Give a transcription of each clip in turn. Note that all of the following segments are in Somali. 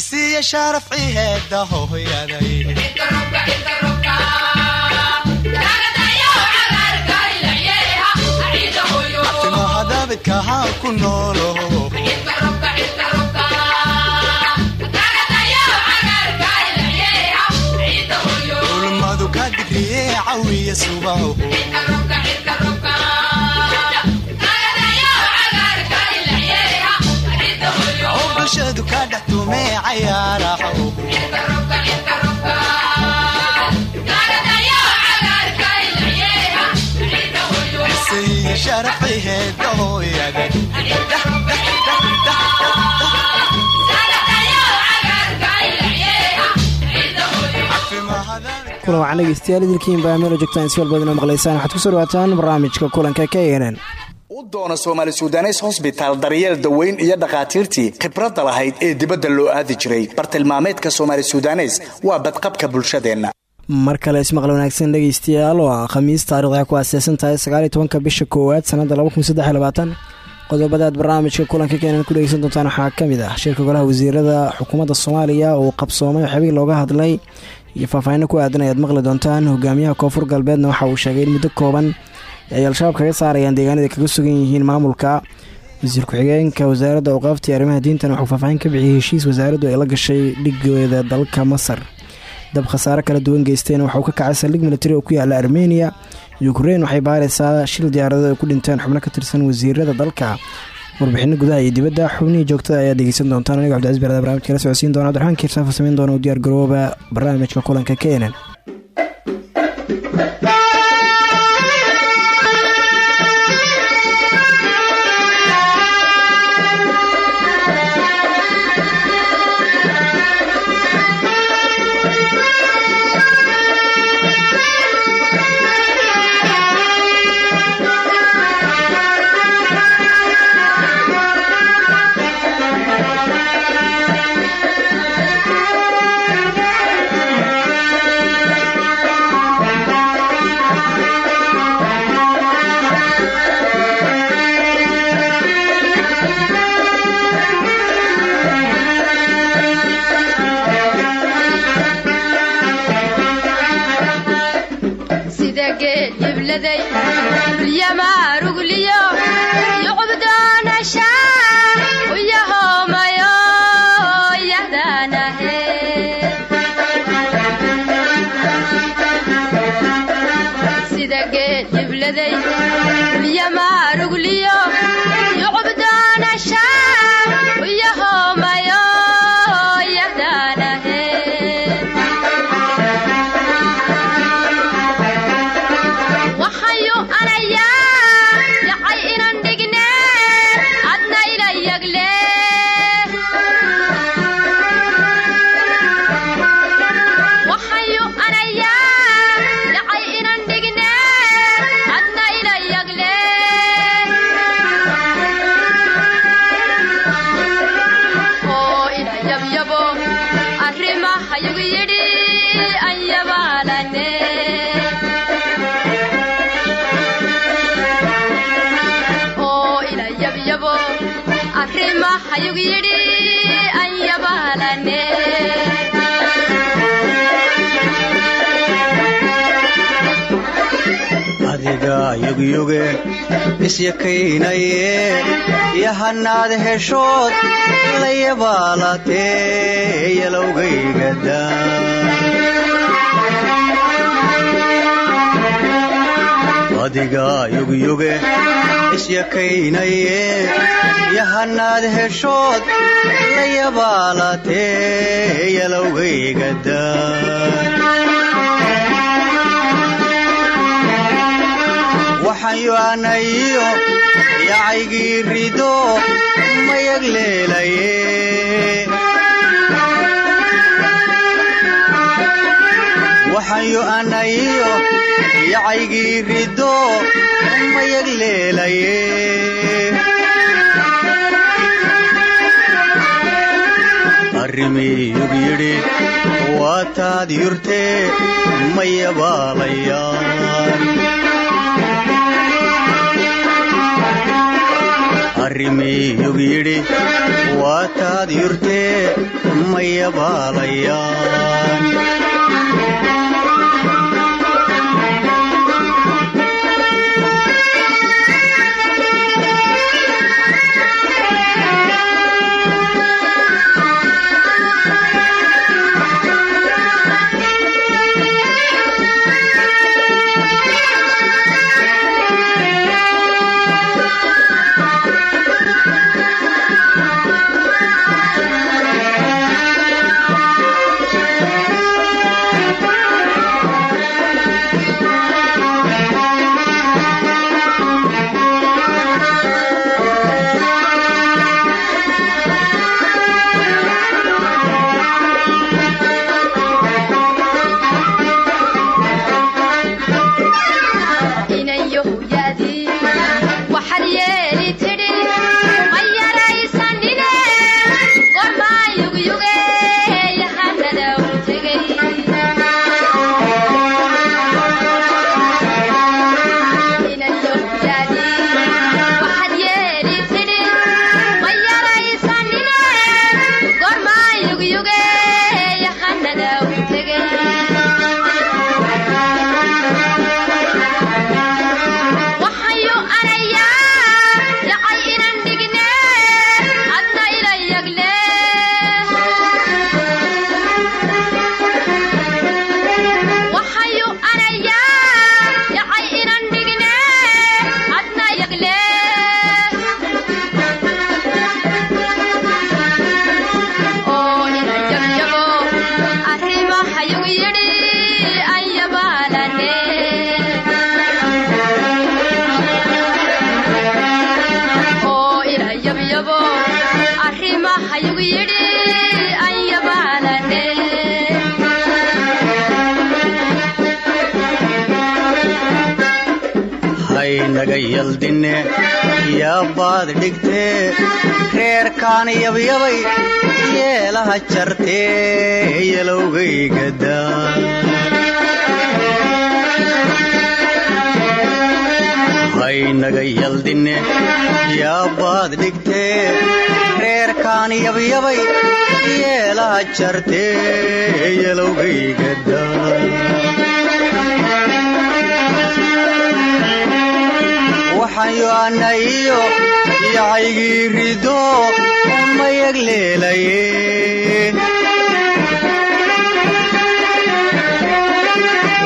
isiya sharafci heeda hooyaday abtimahadabidkahaa ku noolo. Ulmadu ka digriye cawiya subaho kulan wacan dhegeystayaal idilkiin baa meelo joogtaan si walbaad inoo maqlaysaan waxaad ku soo dhawaataan barnaamijka kulanka k u doona soomaali sudanes hosbitaal daryeel daweyn iyo dhakhaatiirtii khibradda lahayd ee dibadda loo aadi jiray. Bartilmaameedka soomaali sudanes waa badqabka bulshadeenna. Mar kale ismaqal wanaagsan dhegeystayaal oo khamiis taarikhda ay ku aaseysan tahay sagaaliyo tobanka bisha koowaad sanada qodobada aad barnaamijka kulanka keenan ku dhegeysan doontaan waxaa ka mid ah shirka golaha wasiirada xukuumadda soomaaliya uu qabsoomay xabiil looga hadlay iyo faahfaahinno ku aadan ayaad maqli doontaan hogaamiyaha koonfur galbeedna waxa uu sheegay in muddo kooban ay al-shabaab kaga saarayaan deegaanada kaga sugan yihiin maamulka wasiir ku-xigeenka wasaaradda awqaafta arrimaha diintan. Wuxuu faahfaahin ka bixiyey heshiis wasaaraddu ay la gashay dhigeeda dalka masar. Dab khasaare kala duwan geysteen waxa uu ka kacay saldhig militari oo ku yaalla armeniya yukrain waxay baaraysaa shil diyaarado ay ku dhinteen xubno ka tirsan wasiirada dalka. Warbixino gudaha iyo dibadda xubnihii joogtada ayaad dhegeysan doontaan. Anigo cabdicais barada barnamijka la socodsiin doona abdiraxmaan kiirsaafo samayn doona u diyaar garooba barnaamijka kulanka adiga yugyuge isyakaynaye yahanaad heshood la yabaalatee yalowgaygada adiga yugyuge isyakaynaye yahanaad heshood la yabaalatee waxayoanayo yacaygii rido mayag leelaye waxayoanayo yacaygii rido mayag leelaye arrimiyug yidhi waa taad yurtee mayabaalayaan arrimiyug yidhi waa taad yurtee mayabaalayaan yaldinne yaabaad dhigtee reerkaan yabyabay yeelaha jartee yalowgaygadaa haynaga yaldinne yaabaad dhigtee reerkaan yabyabay yeelaha jartee yalowgaygadaa waxaan yo'anayo yacaygii rido mayag leelaye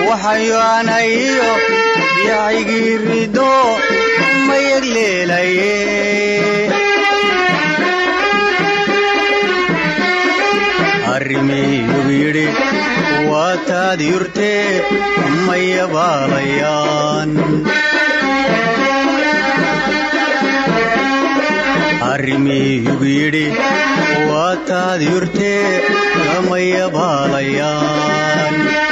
waxaan yo'anayo yacaygii rido mayag leelaye arrimiyug yidhi waa taad yurtee mayabaalayaan arrimiyug yidhi waa taad yurtee lamayabaalayaan inayahay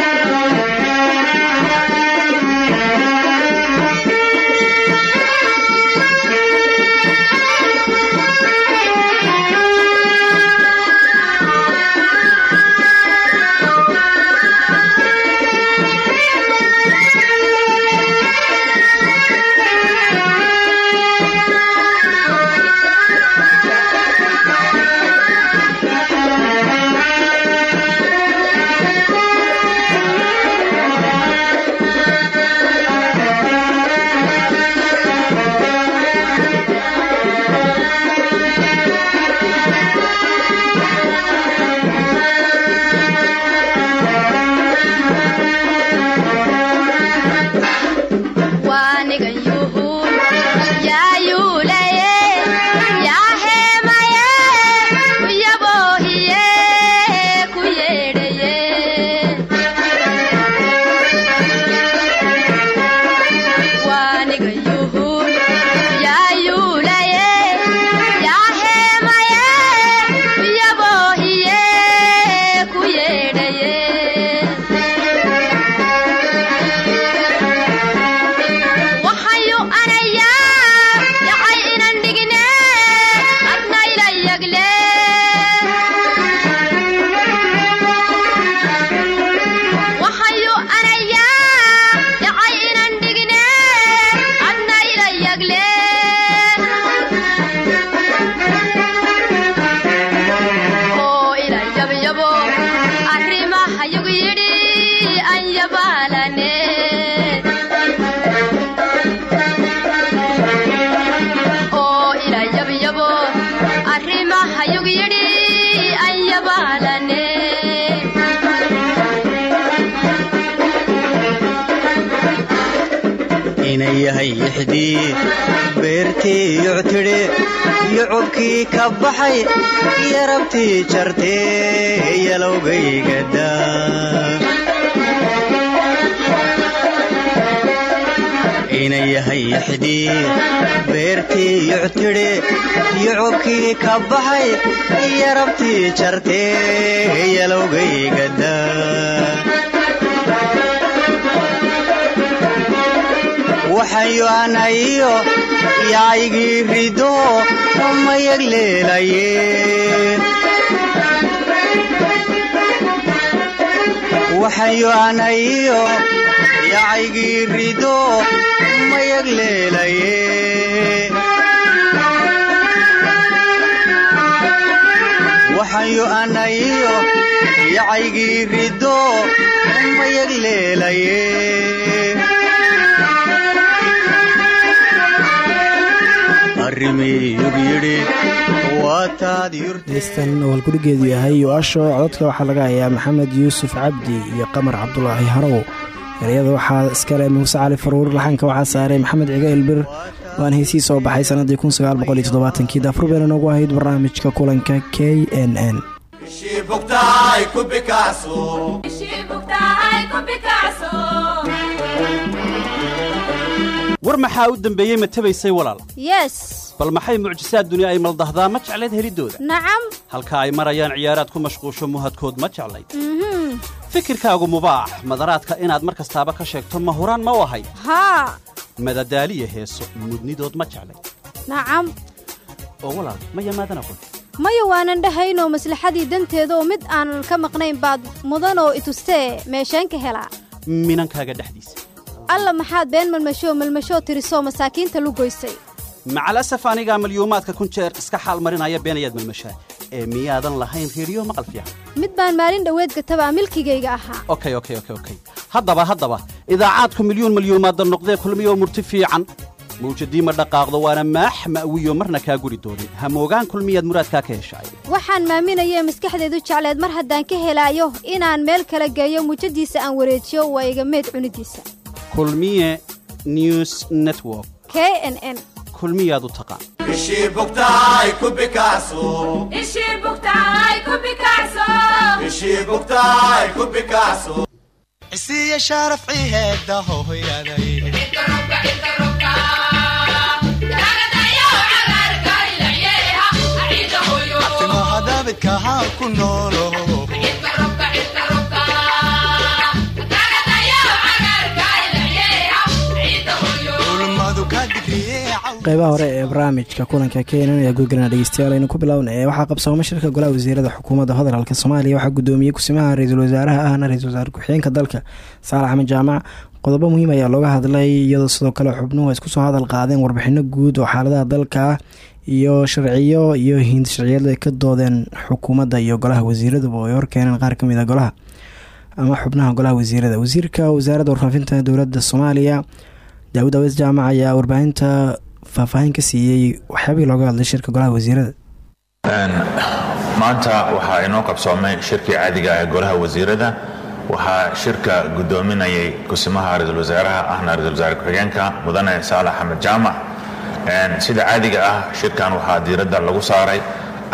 beertii yuctidhe iyo cubkii ka baxay yarabtii jartee yalowgaygada inayahay ixdii beertii yuctidhe iyo cubkii ka baxay yarabtii jartee yalowgaygada waxayu anayo yacaygii rido mayag leelaye waxayu anayo yacaygii rido mayag leelaye waxayu anayo yacaygii rido mayag leelaye heystan oo halgurigeedu yahay yo-asho cododka waxaa laga hayaa maxamed yuusuf cabdi iyo qamar cabdulaahi harow. Ereyada waxaa iskale muuse cali faruur laxanka waxaa saaray maxamed ciga ilbir waan heysii soo baxay sannadii kii daafur bayna noogu ahayd barnaamijka kulanka k n n war maxaa u dembeeyey ma tabaysay walaal? Yes. Bal maxay mucjisaad duni ay maldahdaa? Ma jeclayd heliddooda nacam halka ay marayaan ciyaaraad ku mashquusho muhadkood ma jeclayd fikirkaagu mubaax. Madaraadka inaad mar kastaaba ka sheegto ma huraan ma u ahay haa madadaaliya heeso mudnidood ma jeclayd nacam oo walaal ma yamaadan aqoon maya waanan dhahaynoo maslaxadii danteeda oo mid aanan ka maqnayn baad mudanoo itustee meesheen ka helaa. Minankaaga dhexdiisa alla maxaad been malmashoo malmashoo tirisoo masaakiinta lugoysay macalasaf anigaa malyuumaadka kun jeer iska xaal marinaya beenayaad malmashaa ee miyaadan lahayn reeriyo maqal fiican. Mid baan maalin dhoweed gatabaa milkigayga ahaa. Okay okay okay okay. Haddaba haddaba idaacaadku milyuun malyuumaadda noqdee kulmiyoo murti fiican. Mawjadii ma dhaqaaqdo waana maax ma'wiyo marna kaa guri doonin hamoogaan kulmiyaad muraadkaa ka heshaay waxaan maaminayee maskaxdeedu jecleed mar haddaan ka helaayo inaan meel kala geeyo. Muujadiisa aan wareejiyo waa iga meed cunidiisa kulmiye news network. K n n. Kulmiyaad u taqaan isiya sharaf ciheeda hohoyaday timo hadabidka haan ku noolo qeybaha hore ee barnaamijka kulanka keenan ayaa gudgalana dhegeystayaal aynu ku bilowna ee waxaa shirka golaha wasiirada xukuumadda federaalk soomaaliya. Waxaa gudoomiyey kusimaha ra'iisul wasaaraha ahna ra'isul wasaare ku-xigeenka dalka saalax axmed jaamac. Qodobo muhiim ayaa looga hadlay iyadoo sidoo kale xubnuhu ay isku soo hadal qaadeen warbixino guud oo xaaladaha dalka ah iyo sharciyo iyo hind sharciyad ay ka doodeen xukuumadda iyo golaha wasiiraduba oo ay horkeeneen qaar ka mid a golaha ama xubnaha golaha wasiirada. Wasiirka wasaaradda warfaafinta dowladda soomaaliya daawud aweys jaamac ayaa warbaahinta faahfaahin ka siiyey waxyaabihii looga hadlay shirka golaha wasiirada. Maanta waxaa inoo qabsoomay shirkii caadiga ee golaha wasiirada. Waxaa shirka gudoominayay kusimaha ra'iisul wasaaraha ahna ra'isul wasaare ku-xigeenka mudane saalax axmed jaamac. Sida caadiga ah shirkan waxaa diiradda lagu saaray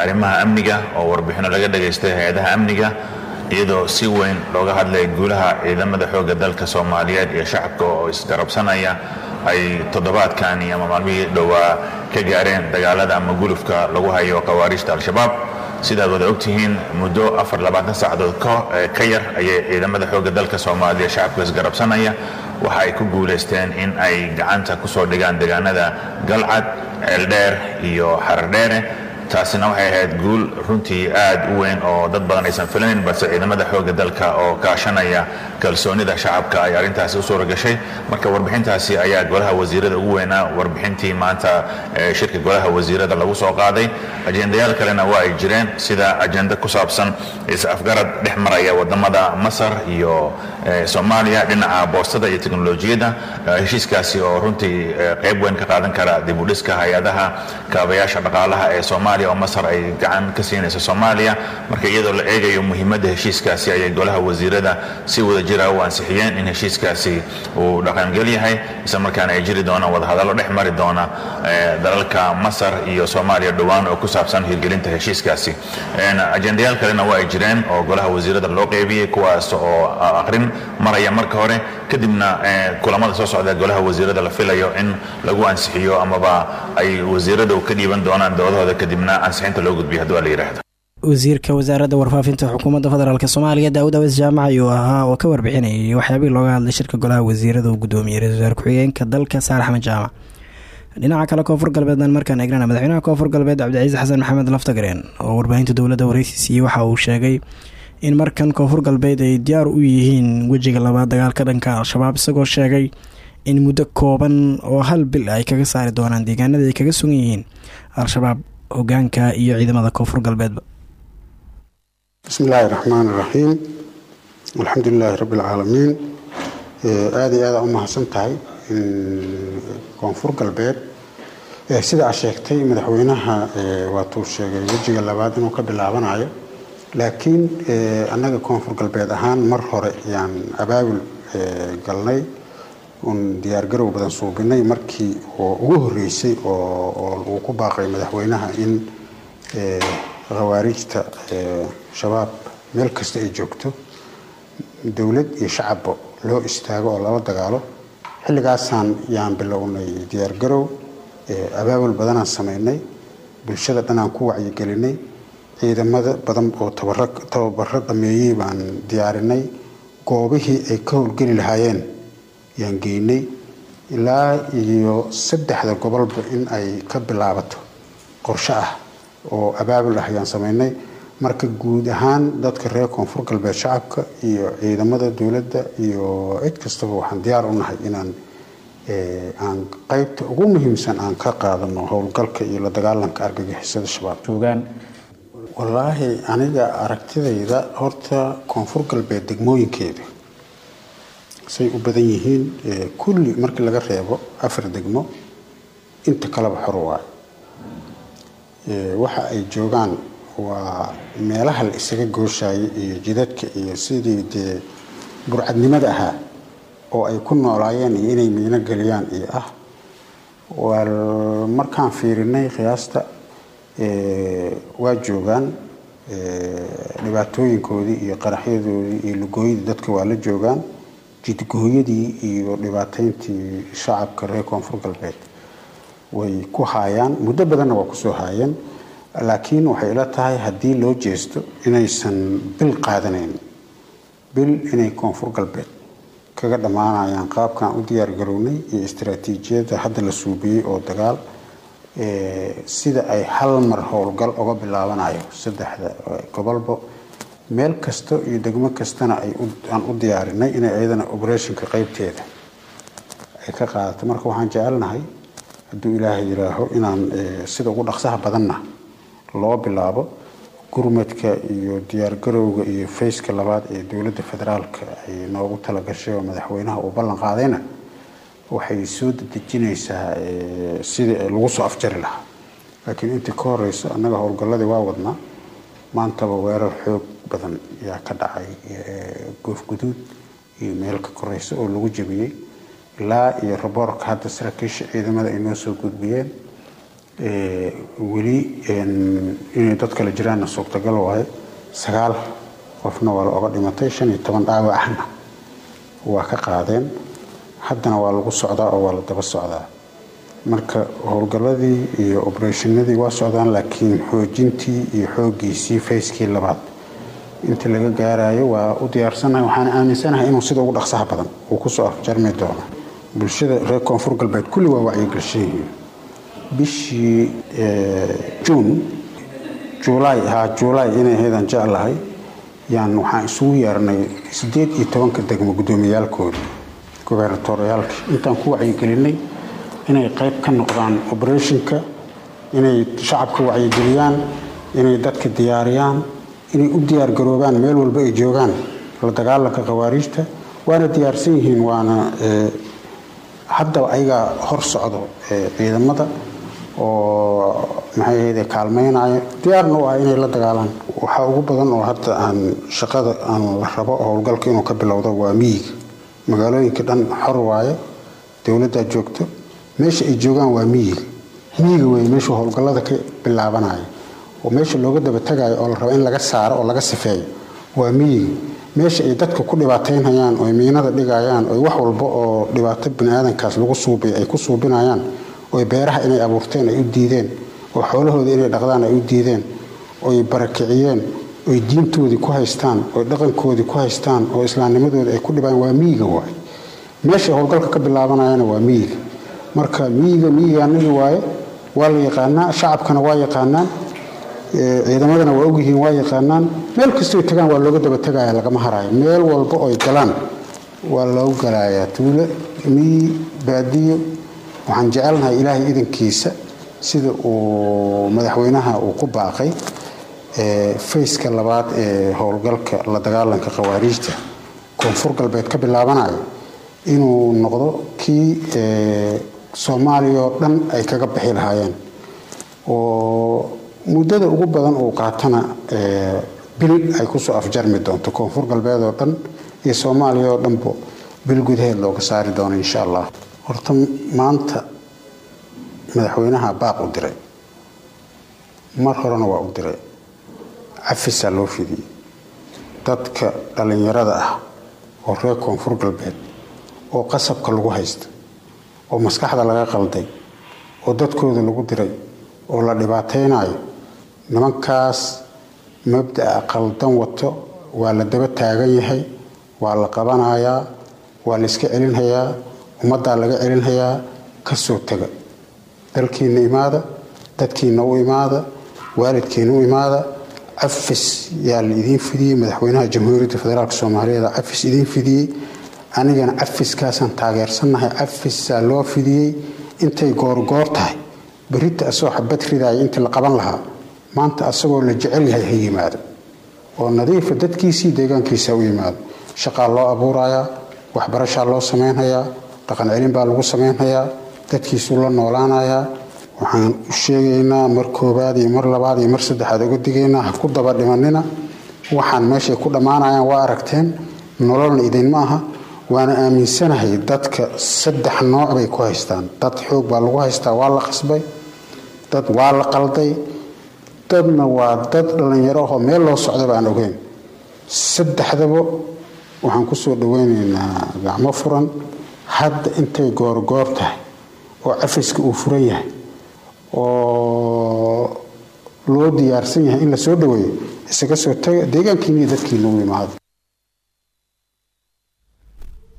arrimaha amniga oo warbixino laga dhagaystay hay'adaha amniga iyadoo si weyn looga hadlay guulaha ciidamada xoogga dalka soomaaliyeed iyo shacabka oo isgarabsanaya ay toddobaadkani ama maalmihii dhowaa ka gaareen dagaalada ama gulufka lagu hayo khawaariijta al-shabaab. Sidaad wada ogtihiin muddo saacadood ka yar ayay ciidamada xoogga dalka soomaaliya shacabka isgarabsanaya. Waxa ay ku guulaysteen in ay gacanta ku soo dhigaan deegaanada galcad ceeldheer iyo xarardheere taasina waxay ahayd guul runtii aad u weyn oo dad badan aysan filanin balse ciidamada xoogga dalka oo kaashanaya kalsoonida shacabka ay arrintaasi u suura marka warbixintaasi ayaa golaha wasiirada ugu weynaa. Warbixintii maanta shirka golaha wasiirada lagu soo qaaday ajendayaal kalena waa ay jireen sida ajenda ku saabsan is-afgarad dhex maraya waddamada masar iyo soomaaliya dhinaca boostada iyo teknolojiyadda heshiiskaasi oo runtii qayb weyn ka qaadan kara dibudhiska hay'adaha kaabayaasha dhaqaalaha ee soomaaliya soomaaliya oo masar ay gacan ka siinayso soomaaliya. Marka iyadoo la eegayo muhiimadda heshiiskaasi ayay golaha wasiirada si wada jira u ansixiyeen in heshiiskaasi uu dhaqangel yahay isla markaana ay jiri doonaan wadahadallo dhex mari doona dalalka masar iyo soomaaliya dhowaan oo ku saabsan hirgelinta heshiiskaasi. Ajendayaal kalena waa ay jireen oo golaha wasiirada loo qeybiyey kuwaas oo aqrin maraya marka hore. Kadibna kulamada soo socda golaha wasiirada la filayo in lagu ansixiyo amaba ay wasiiradu ka dhiiban doonaan doodahooda kadibna ansixinta loo gudbiyo haddii la yidhaahdo wasiirka wasaaradda warfaafinta xukuumadda federaalk soomaaliya daawud aweys jaamac ayuu ahaa oo ka warbixinayay waxyaabihii looga hadlay shirka golaha wasiirada uu gudoomiyey ra'isul wasaar ku-xigeenka dalka saar axmed jaamac. Dhinaca kale koonfur galbeednan markaan eegnana madaxweynaha koonfur galbeed cabdicasiis xasan maxamed laftagareen oo warbaahinta dowladda wareysiisiiyey waxa uu sheegay in markan koonfur galbeed ay diyaar u yihiin wejiga labaad dagaalka dhanka al-shabaab isagoo sheegay in muddo kooban oo hal bil ay kaga saari doonaan deegaanada ay kaga sugan yihiin al-shabaab hogaanka iyo ciidamada koonfur galbeedba. Bismi illaahi raxmaan iraxiim alxamdu lilaahi rabbi alcaalamiin aada iyo aada u mahadsan tahay koonfur galbeed. Sida aad sheegtay madaxweynaha waatuu sheegay wejiga labaad inuu ka bilaabanayo. Laakiin annaga koonfur galbeed ahaan mar hore yaan abaabul galnay uun diyaargarow badan suubinay markii oo ugu horeysay oo uu ku baaqay madaxweynaha in khawaarijta shabaab meel kasta ay joogto dowlad iyo shacabba loo istaago oo lala dagaalo xilligaasaan yaan bilownay diyaargarow abaabul badanaan sameynay bulshada dhanaan ku wacyigelinay ciidamada badan oo tababaro dhameeyey baan diyaarinay goobihii ay ka howlgeli lahaayeen yaan geynay ilaa iyo saddexda gobolba in ay ka bilaabato qorshe ah oo abaabul ah yaan sameynay marka guud ahaan dadka reer koonfur galbeed shacabka iyo ciidamada dowladda iyo cid kastaba waxaan diyaar u nahay inaan aan qeybta ugu muhiimsan aan ka qaadano howlgalka iyo la dagaalanka argagixisada shabaab. Joogaan wallaahi aniga aragtidayda horta koonfur galbeed degmooyinkeeda say u badan yihiin kulli markii laga reebo afar degmo inta kaleba xor waayo waxa ay joogaan waa meelaha la isaga gooshayay iyo jidadka iyo sidii dee burcadnimada ahaa oo ay ku noolaayeen iyo inay miino geliyaan iyo ah markaan fiirinay qiyaasta waa joogaan dhibaatooyinkoodii iyo qaraxyadoodii iyo lugooyadii dadka waa la joogaan jidgooyadii iyo dhibaateyntii shacabka reer koonfur galbeed way ku haayaan muddo badanna waa ku soo haayeen laakiin waxay ila tahay haddii loo jeesto inaysan bil qaadanayn bil inay koonfur galbeed kaga dhammaanayaan qaabkaan u diyaar garownay iyo istaraatiijiyadda hadda la suubiyey oo dagaal sida ay hal mar howlgal uga bilaabanayo saddexda gobolba meel kasta iyo degmo kastana aan u diyaarinay inay ayadana operationka qeybteeda ay ka qaadato. Marka waxaan jecelnahay hadduu ilaahay yiraaho inaan sida ugu dhaqsaha badanna loo bilaabo gurmadka iyo diyaargarowga iyo fayska labaad ee dowladda federaalka ay noogu talagashay oo madaxweynaha uu ballan qaadayna waxay soo dedejinaysaa sidii lagu soo afjari lahaa. Laakiin intii ka horeyso annaga howlgalladii waa wadnaa maantaba weerar xoog badan ayaa ka dhacay goof guduud iyo meel ka koreysa oo lagu jebiyey. Ilaa iyo raboorka hadda saraakiisha ciidamada ay noo soo gudbiyeen weli inay dad kale jiraanna suurtagal waaye sagaal qofna waa la oga dhimatay shan iyo toban dhaawac ahna waa ka qaadeen. Haddana waa lagu socdaa oo waa la daba socdaa. Marka howlgalladii iyo obereshinadii waa socdaan laakiin xoojintii iyo xooggiisii fayskii labaad inta laga gaarayo waa u diyaarsanahay waxaan aaminsanahay inuu sida ugu dhaqsaha badan uu ku soo afjarmi doono. Bulshada reer koonfur galbeed kulli waa wacyigashan yihiin bishii juun juulaay haa juulaay inay ahaydaan jeclahay yaan waxaan isugu yeernay siddeed iyo tobanka degmo guddoomiyaalkoodii gobernatoriyaalka intaan ku wacyigelinay inay qayb ka noqdaan operationka inay shacabka wacyigeliyaan inay dadka diyaariyaan inay u diyaar garoobaan meel walba ay joogaan la dagaalanka khawaariijta waana diyaarsan yihiin waana haddaba ayagaa hor socdo ciidamada oo maxay ahayde kaalmeynaya. Diyaarna u ah inay la dagaalaan. Waxaa ugu badan oo hadda aan shaqada aan la rabo howlgalka inuu ka bilowdo waa miyiga. Magaalooyinka dhan xor waaye dowladdaa joogto meesha ay joogaan waa miyiga. Miyiga wey meeshuu howlgallada ka bilaabanaya oo meesha looga daba tagayo oo la rabo in laga saaro oo laga sifeeyo waa miyiga. Meesha ay dadka ku dhibaataynhayaan oo miinada dhigayaan oo wax walba oo dhibaato biniaadankaas lagu suubay ay ku suubinayaan oo beeraha inay abuurteen ay u diideen oo xoolahooda inay dhaqdaan ay u diideen oy barakiciyeen oy diintoodii ku haystaan oy dhaqankoodii ku haystaan oo islaamnimadooda ay ku dhibaan waa miyiga waay meeshay howlgalka ka bilaabanayana waa miyiga. Marka miyiga miyigaanagi waaye waa la yaqaanaa shacabkana waa yaqaanaan ciidamadana waa ogyihiin waa yaqaanaan. Meel kastoy tagaan waa looga daba tegaya lagama harayo. Meel walba oy galaan waa loo galayaa. Tuulo miyi baadiyo waxaan jecelnahay ilaahay idankiisa sida uu madaxweynaha uu ku baaqay fayska labaad ee howlgalka la dagaalanka khawaariijta. Koonfur galbeed ka bilaabanayo inuu noqdo kii soomaaliya oo dhan ay kaga bixi lahaayeen. Oo muddada ugu badan uu qaatana bil ay ku soo afjarmi doonto koonfur galbeed oo dhan iyo soomaaliya oo dhanba bil gudaheed looga saari doono insha allah. Horta maanta madaxweynaha baaq u diray. Mar horena waa u diray. Cafisaa loo fidiyey. Dadka dhallinyarada ah oo reer koonfur galbeed oo qasabka lagu haysta oo maskaxda laga qalday oo dadkooda lagu diray oo la dhibaataynayo nimankaas mabda'a qaldan wato waa la daba taagan yahay waa la qabanayaa waa la iska celinhayaa ummaddaa laga celinhayaa ka soo taga. Dalkiinna imaada dadkiinna u imaada waalidkiinna u imaada cafis yaa la fidiyey madaxweynaha jamhuuriyadda federaalk soomaaliyeed cafis idiin fidiyey. Anigana cafiskaasaan taageersannahay cafisaa loo fidiyey intay goorgoor tahay. Berita asagoo xabad ridaaya intii la qaban lahaa maanta asagoo la jecel yahay ha yimaado. Oo nadiifa dadkiisii deegaankiisa u yimaado. Shaqaa loo abuurayaa waxbarashaa loo samaynhayaa dhaqan celin baa lagu samaynhayaa dadkiisuu la noolaanayaa waxaan u sheegaynaa mar koobaad iyo mar labaad iyo mar saddexaad uga digaynaa ha ku daba dhimanina waxaan meeshay ku dhammaanayaan waa aragteen nololna idinma aha. Waana aaminsanahay dadka saddex nooc bay ku haystaan. Dad xoog baa lagu haystaa waa la qasbay. Dad waa la qalday dadna waa dad dhallinyaro ahoo meel loo socdaba aan ogeyn. Saddexdaba waxaan ku soo dhaweynaynaa gacmo furan. Hadda intay goorgoor tahay oo cafiska uu furan yahay oo loo diyaarsan yahay in la soo dhaweeyo isaga soo taga deegaankiina iyo dadkiina u imaado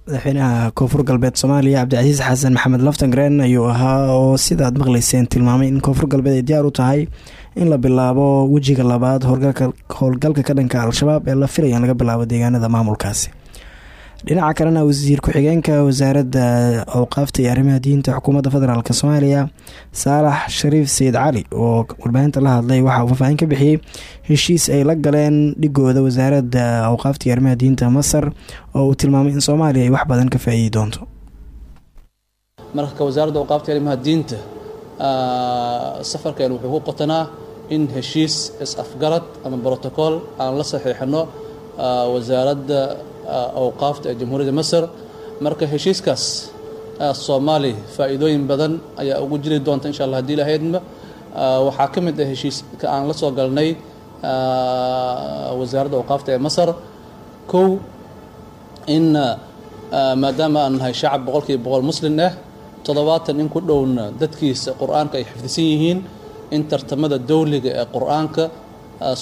madaxweynaha koonfur galbeed soomaaliya cabdicasiis xasan maxamed laftangreen ayuu ahaa oo sidaad maqleyseen tilmaamay in koonfur galbeed ay diyaar u tahay in la bilaabo wejiga labaad howlgalka ka dhanka al-shabaab ee la filaya in laga bilaabo deegaanada maamulkaasi dhinaca kalena wasiir ku-xigeenka wasaaradda awqaafta iyo arrimaha diinta xukuumadda federaalk soomaaliya saalax shariif sayid cali oo warbaahinta la hadlay waxa uu faahfaahin ka bixiyey heshiis ay la galeen dhigooda wasaaradda awqaafta iyo arrimaha diinta masar oo uu tilmaamay in soomaaliya ay wax badan ka faa-iidi doonto. Marka wasaaradda awqaafta arrimaha diinta safarkeen wuxuu ku qotanaa in heshiis is-afgarad ama brotocool aan la saxiixino wasaaradda awqaafta ee jamhuuriyadda masar marka heshiiskaas soomaali faa-iidooyin badan ayaa ugu jiri doonta insha allah haddii lahaydma waxaa ka mid ah heshiiska aan la soo galnay wasaaradda awqaafta ee masar kow in maadaama aan nahay shacab boqolkiiba boqol muslin ah toddobaatan in ku dhowna dadkiisa qur'aanka ay xifdisan yihiin in tartamada dowliga ee qur'aanka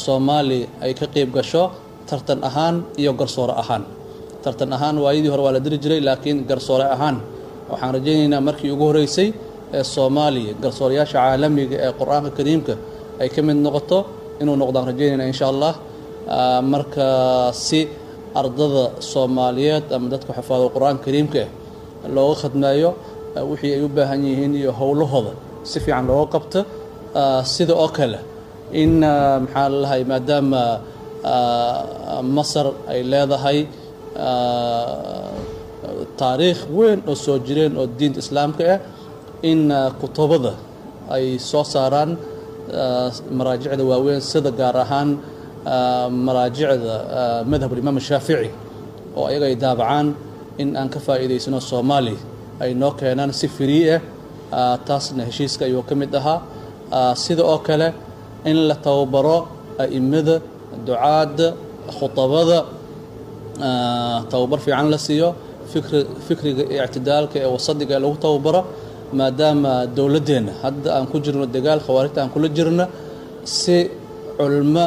soomaali ay ka qeyb gasho tartan ahaan iyo garsoore ahaan. Tartan ahaan waayadii hore waa la diri jiray laakiin garsoore ahaan. Waxaan rajaynaynaa markii ugu horeysay ee soomaaliya garsooreyaasha caalamiga ee qur'aanka kariimka ay ka mid noqoto inuu noqdaan rajaynaynaa insha allah. Marka si ardada soomaaliyeed ama dadka xafaado qur'aanka kariimka ah looga khadmeeyo wixii ay u baahan yihiin iyo howlahooda si fiican looga qabto sida oo kale. In maxaa lalahay maadaama masar ay leedahay taariikh weyn oo soo jireen oo diinta islaamka ah in kutubada ay soo saaraan maraajicda waaweyn sida gaar ahaan maraajicda madhabulimaam shaafici oo ayaga ay daabacaan in aan ka faa'iidaysano soomaali ay noo keenaan si firii ah taasna heshiiska ayuu ka mid ahaa sida oo kale in la tababaro a'imada ducaadda khutabada tababar fiican la siiyo fikri fikriga ictidaalka ee wasadiga ee lagu tababaro maadaama dowladdeenna hadda aan ku jirno dagaal khawaarijta aan kula jirno si culmo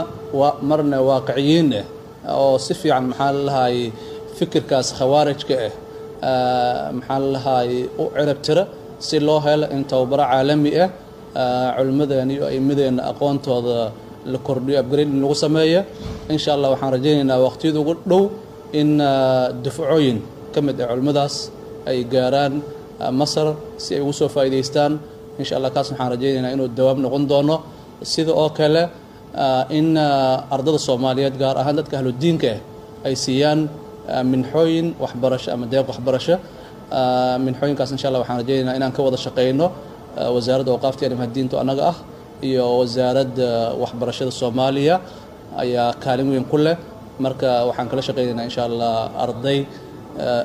marna waaqiciyiin ah oo si fiican maxaa la lahaay fikirkaas khawaarijka ah maxaa la lahaay u cirab tira si loo helo in tababaro caalami ah culimmadeena iyo aimadeenna aqoontooda la kordhiyo upgrade in lagu sameeyo. Insha allah waxaan rajaynaynaa waqtiyada ugu dhow in dufcooyin ka mid ah culimmadaas ay gaaraan masar si ay ugu soo faa'iidaystaan. Insha allah kaas waxaan rajaynaynaa inuu dawaab noqon doono. Sida oo kale in ardada soomaaliyeed gaar ahaan dadka ahludiinka ah ay siiyaan minxooyin waxbarasho ama deeq waxbarasho. Minxooyinkaas insha allah waxaan rajaynaynaa inaan ka wada shaqeyno. Wasaaradda awqaafta iyo arrimaha diinta annaga ah iyo wasaaradda waxbarashada soomaaliya ayaa kaalin weyn ku leh. Marka waxaan kala shaqeynaynaa insha allah arday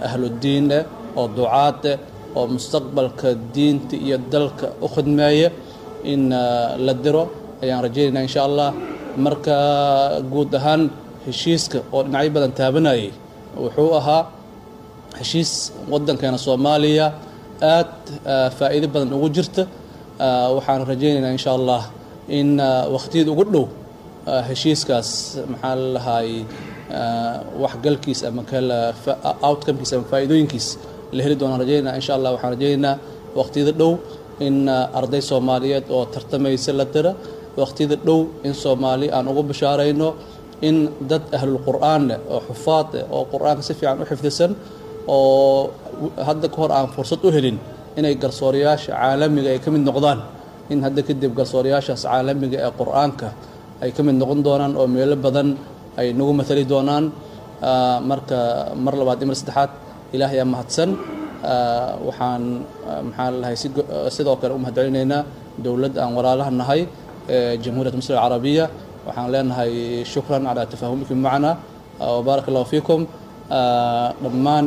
ahludiin eh oo ducaad eh oo mustaqbalka diinta iyo dalka u khidmeeya in la diro ayaan rajaynaynaa insha allah. Marka guud ahaan heshiiska oo dhinacyo badan taabanayay wuxuu ahaa heshiis waddankeena soomaaliya aad faa'iido badan ugu jirta waxaan rajaynaynaa insha allah in waqtiyada ugu dhow heshiiskaas maxaa la lahaay waxgalkiis ama outcomekiis ama faa'iidooyinkiis la heli doonaan rajaynaa insha allah waxaan rajaynaynaa waqtiyada dhow in arday soomaaliyeed oo tartamaysa la dira. Waqtiyada dhow in soomaali aan ugu bishaarayno in dad ahlul qur'aan leh oo xufaad eh oo qur'aanka si fiican u xifdisan oo hadda ka hor aan fursad u helin inay garsooriyaasha caalamiga ay ka mid noqdaan. In hadda kadib garsooriyaashaas caalamiga ee qur'aanka ay ka mid noqon doonaan oo meelo badan ay nagu matali doonaan marka mar labaad iyo saddexaad ilaah ayaa mahadsan. Waxaan maxaa lalahay sidoo kale u mahadcelinaynaa dowladda aan walaalaha nahay ee jamhuuriyat misr alcarabiya. Waxaan leenahay shukran calaa tafaahumikum macna wabaarak allahu fiikum. Dhammaan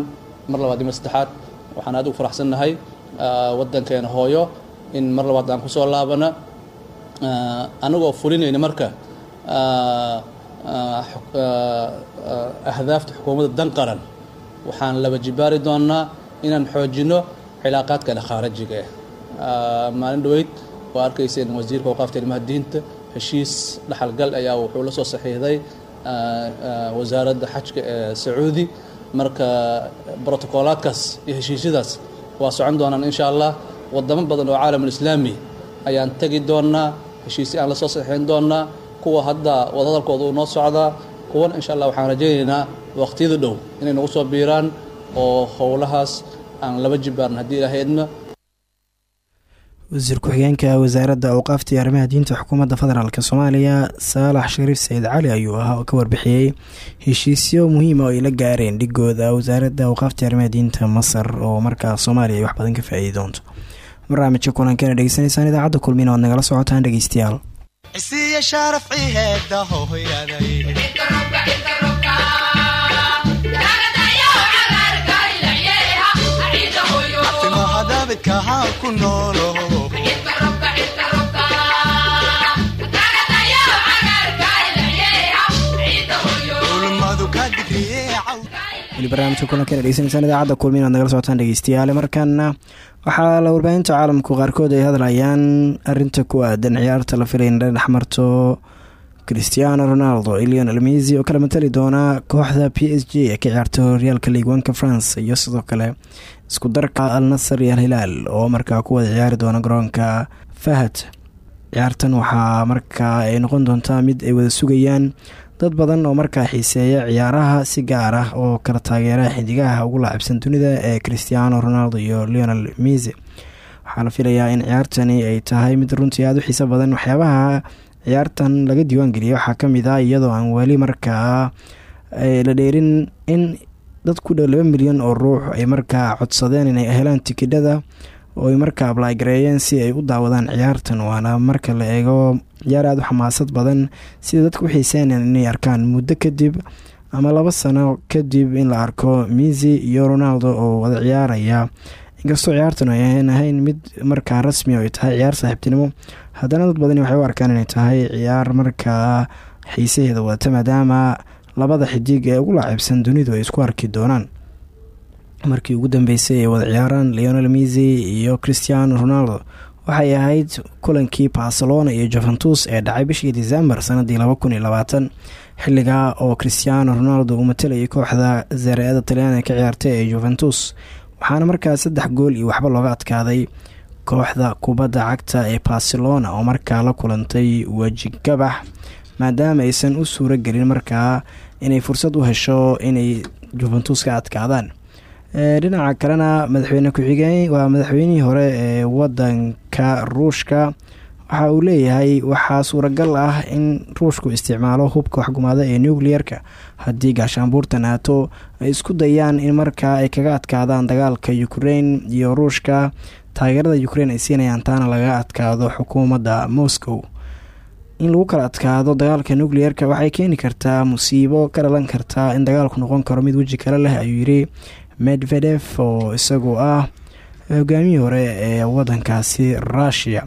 mar labaad iyo saddexaad waxaan aad ugu faraxsannahay waddankeena hooyo in mar labaad aan ku soo laabana anagoo fulinayna marka ahdaafta xukuumadda dan qaran. Waxaan laba jibaari doonnaa inaan xoojino cilaaqaadkana khaarajiga ah maalin dhoweyd waa arkayseen wasiirka awqaafta arrimaha diinta heshiis dhaxalgal ayaa wuxuu la soo saxiixday wasaaradda xajka ee sacuudi. Marka brotocoolaadkaas iyo heshiisyadaas waa socon doonaan insha allah wadamo badan oo caalamulislaami ayaan tegi doonnaa heshiisyo aan la soo saxiixin doonnaa kuwa hadda wadahadalkooda uu noo socdaa kuwan insha allah waxaan rajaynaynaa waqtiyada dhow inay nagu soo biiraan oo howlahaas aan laba jibaaran haddii ilaahay idma wasiir ku-xigeenka wasaaradda awqaafta iyo arrimaha diinta xukuumadda federaalk soomaaliya saalax shariif sayid cali ayuu ahaa oo ka warbixiyey heshiisyo muhiima oo ay la gaareen dhigooda wasaaradda awqaafta iyo arrimaha diinta masar oo markaa soomaaliya ay wax badan ka faa-iidi doonto. Barnaamijka kulankeena dhegeysanaysaan idaacadda kulmiina waad nagala socotaan dhegeystayaal ku weli barnaamijka kulankeena dhegeysanaysaan idaacadda kulmiina waad nagala socotaan dhegeystayaal markaana waxaa la warbaahinta caalamku qaarkood ay hadlayaan arinta ku aadan ciyaarta la filay in dhex marto christiano ronaldo iyo leonel mesi oo kala matali doona kooxda p s g ee ka ciyaarta horyaalka league onka france iyo sidoo kale isku darka al nasar iyo al hilaal oo markaa ku wada ciyaari doona garoonka fahad. Ciyaartan waxaa markaa ay noqon doontaa mid ay wada sugayaan dad badan oo markaa xiiseeya ciyaaraha si gaar ah oo kala taageera xidigaha ugu laacibsan dunida ee christiano ronaldo iyo leonel mese waxaa la filayaa in ciyaartani ay tahay mid runtii aada u xiiso badan. Waxyaabaha ciyaartan laga diiwaangeliyay waxaa ka mid ah iyadoo aan weli markaa la dheerin in dad ku dhow laba milyan oo ruux ay markaa codsadeen inay helaan tikidhada oo ay markaa ablagareeyeen si ay u daawadaan ciyaartan waana marka la eego ciyaar aada u xamaasad badan. Sida dadka u inay arkaan muddo kadib ama laba sano kadib in la arko misi iyo ronaldo oo wada ciyaaraya. Inkastoo ciyaartan ayaan ahayn mid markaa rasmi ay tahay ciyaar saaxiibtinimo haddana dad badani waxay u arkaan inay tahay ciyaar markaa xiisaheeda wadata maadaama labada xidig ee ugu laacibsan dunidu ay isku arki doonaan. Markii ugu dambeysay ay wada ciyaaraan leonel misi iyo christiano ronaldo waxay ahayd kulankii barcelona iyo juventus ee dhacay bishii december sanadii xilligaa oo christiano ronaldo uu matalayay kooxda zareeda talyaaniga ka ciyaartay ee juventus waxaana markaa saddex gool iyo waxba looga adkaaday kooxda kubadda cagta ee barcelona oo markaa la kulantay weji gabax maadaama aysan u suuro gelin markaa inay fursad u hesho inay juventus ka adkaadaan dhinaca kalena madaxweyne ku-xigeen waa madaxweynihii hore ee wadanka ruushka. Waxa uu leeyahay waxaa suuragal ah in ruushku isticmaalo hubka waxgumaada ee nucleer-ka haddii gaashaanbuurta naato ay isku dayaan in markaa ay kaga adkaadaan dagaalka ukrein iyo ruushka taageerada ukrein ay siinayaan taana laga adkaado xukuumadda moscow. In lagu kala adkaado dagaalka nucleer-ka waxay keeni kartaa musiibo ka dhalan kartaa in dagaalku noqon karo mid weji kale leh ayuu yiri medvedef oo isagu ah hogaamiyii hore ee wadankaasi rushia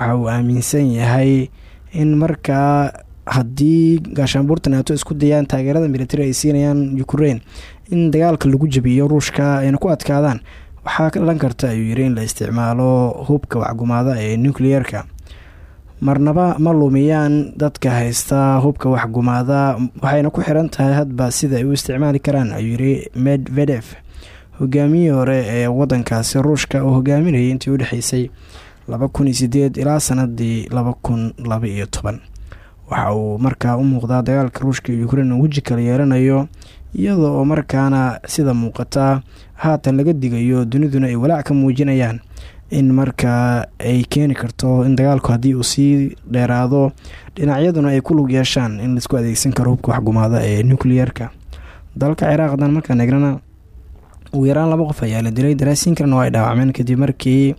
waxa uu aaminsan yahay in markaa haddii gaashaanbuurta naato isku dayaan taageerada militari ay siinayaan ukrein in dagaalka lagu jabiyo ruushka ayna ku adkaadaan. Waxaa dhalan karta ayuu yiri in la isticmaalo hubka waxgumaada ee nucleer-ka marnaba ma lumiyaan dadka haysta hubka waxgumaada waxayna ku xiran tahay hadba sida ay u isticmaali karaan ayuu yiri medvedef hogaamiyihii hore ee wadankaasi ruushka oo hogaaminayay intii u dhexeysay laba ilaa sanadii laba kun laba iyo toban. Waxa uu markaa u muuqdaa dagaalka ruushka iyo ukrein uu weji yeelanayo iyada oo markaana sida muuqata haatan laga digayo duniduna ay walaac ka muujinayaan in markaa ay keeni karto in dagaalku haddii uu sii dheeraado dhinacyaduna ay ku lug yeeshaan in la isku adeegsan karo hubka waxgumaada ee nucleer-ka dalka ciraaq haddaan markaan eegnana ugu laba qof ayaa la dilay. Daraasiin kalena waa ay dhaawacmeen kadib markii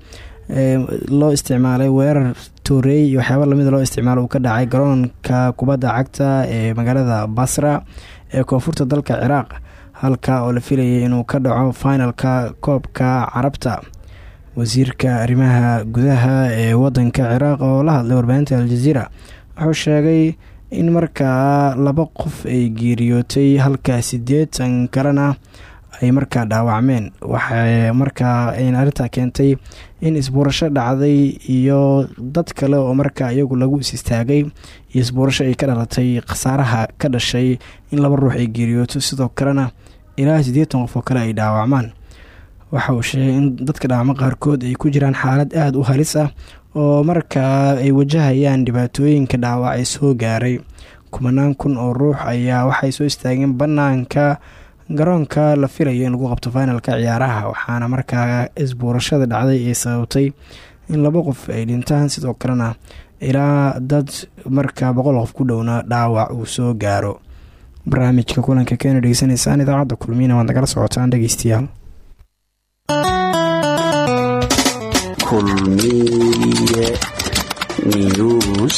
loo isticmaalay weerar toorey iyo waxyaaba lamida loo isticmaalo uu ka dhacay garoonka kubadda cagta ee magaalada basra ee koonfurta dalka ciraaq halka oo la filayay inuu ka dhaco finalka koobka carabta. Wasiirka arrimaha gudaha ee wadanka ciraaq oo la hadlay warbaahinta al-jaziira wuxuu sheegay in markaa laba qof ay geeriyootay halka siddeetan kalena ay markaa dhaawacmeen. Waxay markaa ayna arrintaa keentay in isbuurasho dhacday iyo dad kale oo markaa iyagu lagu is istaagay iyo isbuurasho ay ka dhalatay khasaaraha ka dhashay in laba ruux ay geeriyooto. Sidoo kalena ilaa siddeetan qof kale ay dhaawacmaan. Waxa uu sheegay in dadka dhaawacmo qaarkood ay ku jiraan xaalad aada u halis ah oo markaa ay wajahayaan dhibaatooyinka dhaawac ay soo gaaray. Kumanaan kun oo ruux ayaa waxay soo istaageen bannaanka garoonka la filayo in lagu qabto finalka ciyaaraha waxaana markaa isbuurashada dhacday ay sababtay in laba qof ay dhintaan. Sidoo kalena ilaa dad markaa boqol qof ku dhowna dhaawac uu soo gaaro. Barnaamijka kulanka keena dhegeysanaysaan idaacadda kulmiyana waad nagala socotaan dhegeystayaal. Kulmiye news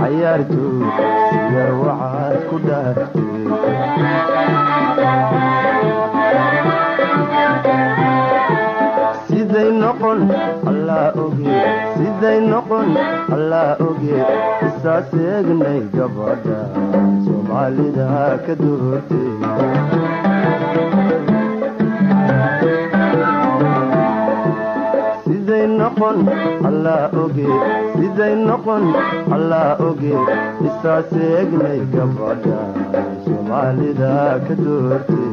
Cayaarto siyar waxaad ku dhaartay siday noqon allaa oge siday noqon allaa oge isaas eegnay gabadha soomaalida ka doortay. Siday noqon gabadha soomaalida ka doortay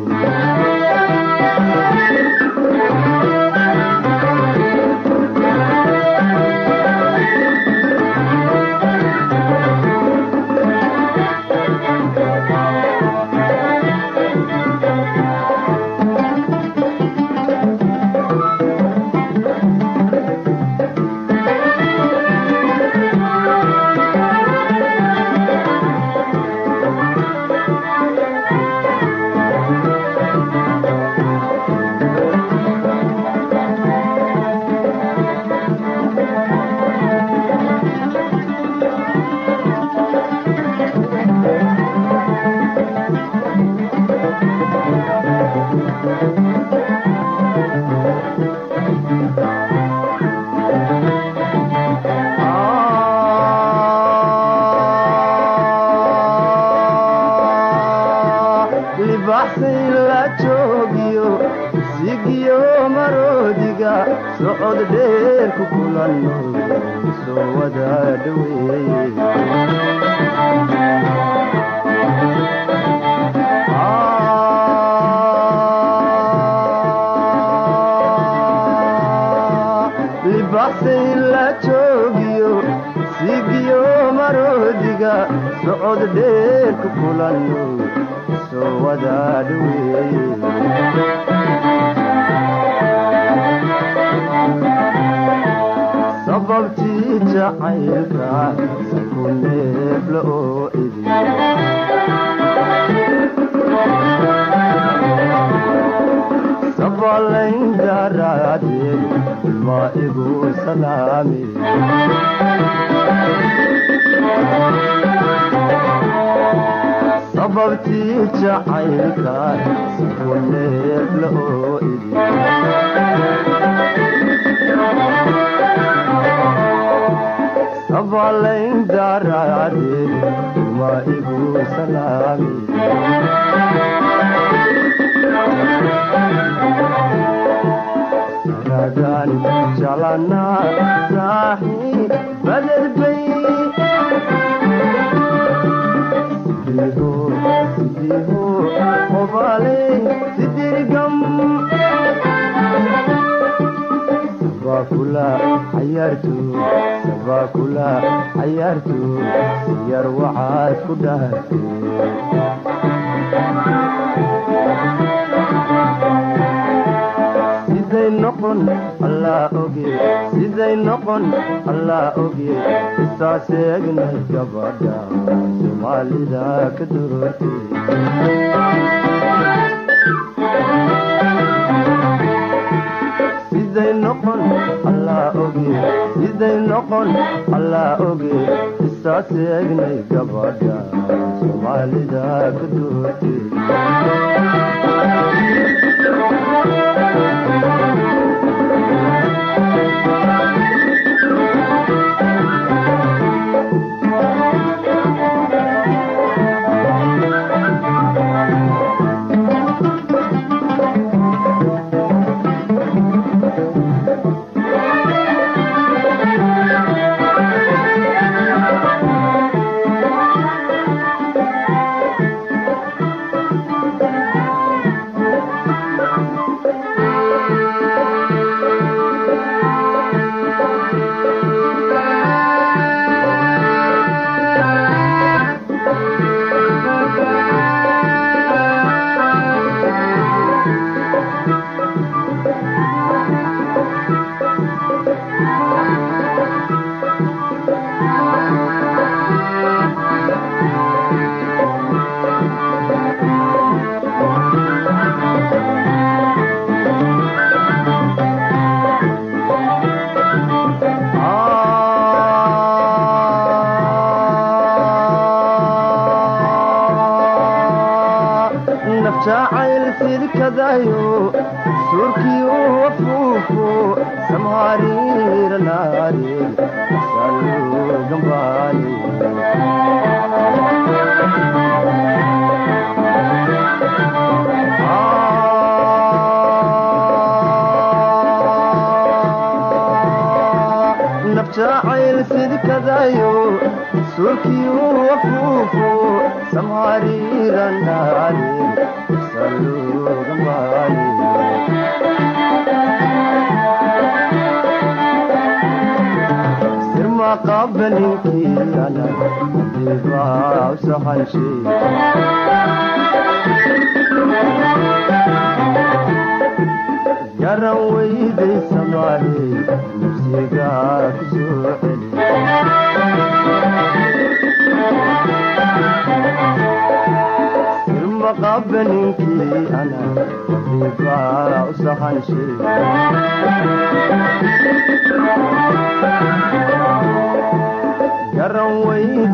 libaxsay la joogiyo sigiyo maroodiga socod dheer ku kulanno soo wada dhoweeye sababtii jacaylka ku neefla oo idi sabalayn daraadeed ma igu salaami sababtii jacaylka ku neefla oo idi sabalayn daraadeed ma igu salaami saradan jalana saaxi baded bay sidiho sidiho obale sidirgam sabakula cayaarto sabakula cayaarto siyar waxaad ku dhaartay noqon allaa oge siday noqon allaa oge isaas eegnay gabadha soomaalida ka doortay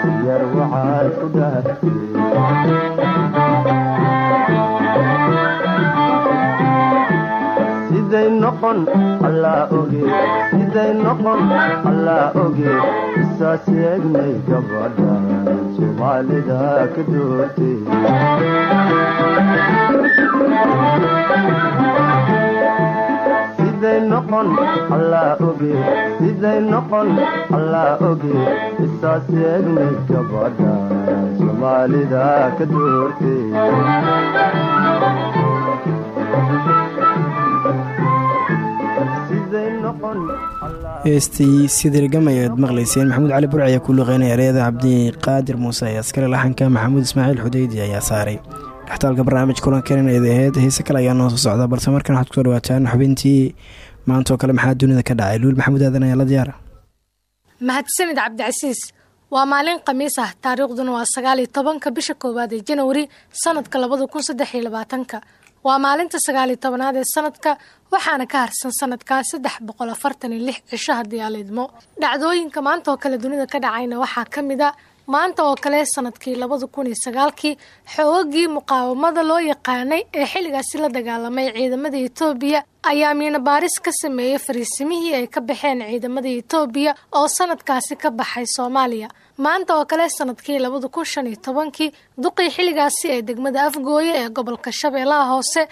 siyar waxaad ku dhaaftay siday noqon allaa oge siday noqon allaa oge isaas eegnay gabadha soomaalida ka doortay siday noqon allaa oge siday noqon allaa oge isaas eegnay gabadha soomaalida ka doortay heestii sidirgam ayaad maqlayseen maxamuud cali burci ayaa ku luqeynaya ereeda cabdiqaadir muuse ee askari laxanka maxamuud ismaaciil xudeydi ayaa saaray dhextaalka barnaamij kulankan eed aheyd heese kale ayaa noo soo socda. Balse markan waxaad ku soo dhawaataan xubintii maantaoo kale maxaa dunida ka dhacay? Luul maxamuud aadan ayaa la diyaara mahadsanid cabdicasiis waa maalin khamiis ah. Taariikhduna waa sagaal iyo tobanka bisha koowaad ee janwari sanadka labada kun saddex iyo labaatanka. Waa maalinta sagaaliyo tobanaad ee sanadka waxaana ka harsan sanadkaa saddex boqol afartan iyo lix cisho haddii aa laidmo dhacdooyinka maanta oo kale dunida ka dhacayna waxaa ka mid a maanta oo kale sannadkii labada kun iyo sagaalkii xoogagii muqaawamada loo yaqaanay ee xilligaasi la dagaalamay ciidamada etoobiya ayaa miina baaris ka sameeyey fariisimihii ay ka baxeen ciidamada etoobiya oo sanadkaasi ka baxay soomaaliya maanta oo kale sannadkii labada kun shan iyo tobankii duqii xilligaasi ee degmada afgooye ee gobolka shabeellaha hoose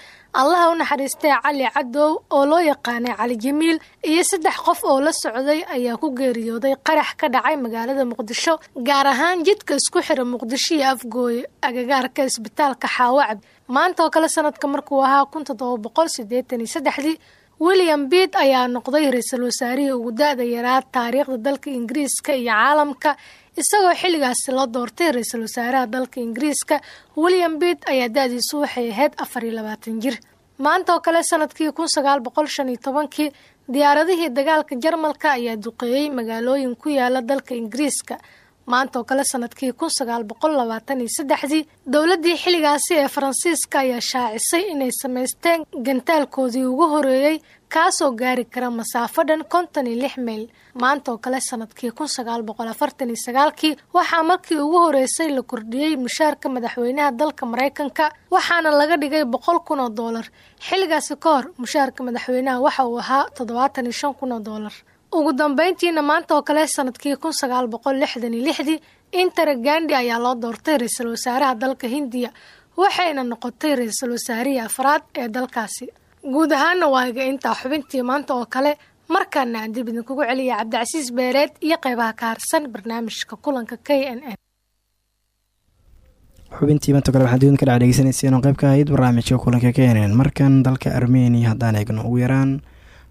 allaha u naxariistay cali cadow oo loo yaqaanay cali jamiil iyo saddex qof oo la socday ayaa ku geeriyooday qarax ka dhacay magaalada muqdisho gaar ahaan jidka isku xira muqdisho iyo afgooye agagaarka isbitaalka xaawacab. Maanta oo kale sanadka markuu ahaa kun toddoba boqol sideetan iyo saddexdii william biid ayaa noqday ra'iisul wasaarihii ugu da-da yaraa taariikhda dalka ingiriiska iyo caalamka isagoo xilligaasi loo doortay ra'iisul wasaaraha dalka ingiriiska william biid ayaa da-diisu waxay ahayd afar iyo labaatan jir. Maanta oo kale sannadkii kun sagaal boqol shan iyo tobankii diyaaradihii dagaalka jarmalka ayaa duqeeyey magaalooyin ku yaalla dalka ingiriiska. Maanta oo kale sannadkii kun sagaal boqol labaatan iyo saddexdii dowladdii xilligaasi ee faransiiska ayaa shaacisay inay samaysteen gantaalkoodii ugu horeeyey kaasoo gaari kara masaafo dhan konton lix mayl maanta oo kale sannadkii kun sagaal boqol afartan iyo sagaalkii waxaa markii ugu horeysay la kordhiyey mushaarka madaxweynaha dalka maraykanka waxaana laga dhigay boqol kun oo doolar xilligaasi ka hor mushaarka madaxweynaha waxa uu ahaa toddobaatan iyo shan kun oo doolar ugu dambeyntiina maanta oo kale sannadkii kun sagaal boqol lixdan iyo lixdii intera gandi ayaa loo doortay ra'iisul wasaaraha dalka hindiya waxayna noqotay ra'iisul wasaarihii afraad ee dalkaasi guud ahaana waaga intaa xubintii maanta oo kale. Markaana aan dib idinkugu celiya cabdicasiis beereed iyo qeybaha ka harsan barnaamijka kulanka k n n. Xubintii maanta kale waxaad ka dhac dhegeysanayseen oo qayb ka ahayd barnaamijka kulanka k n n. Markan dalka armenia haddaan eegno ugu yaraan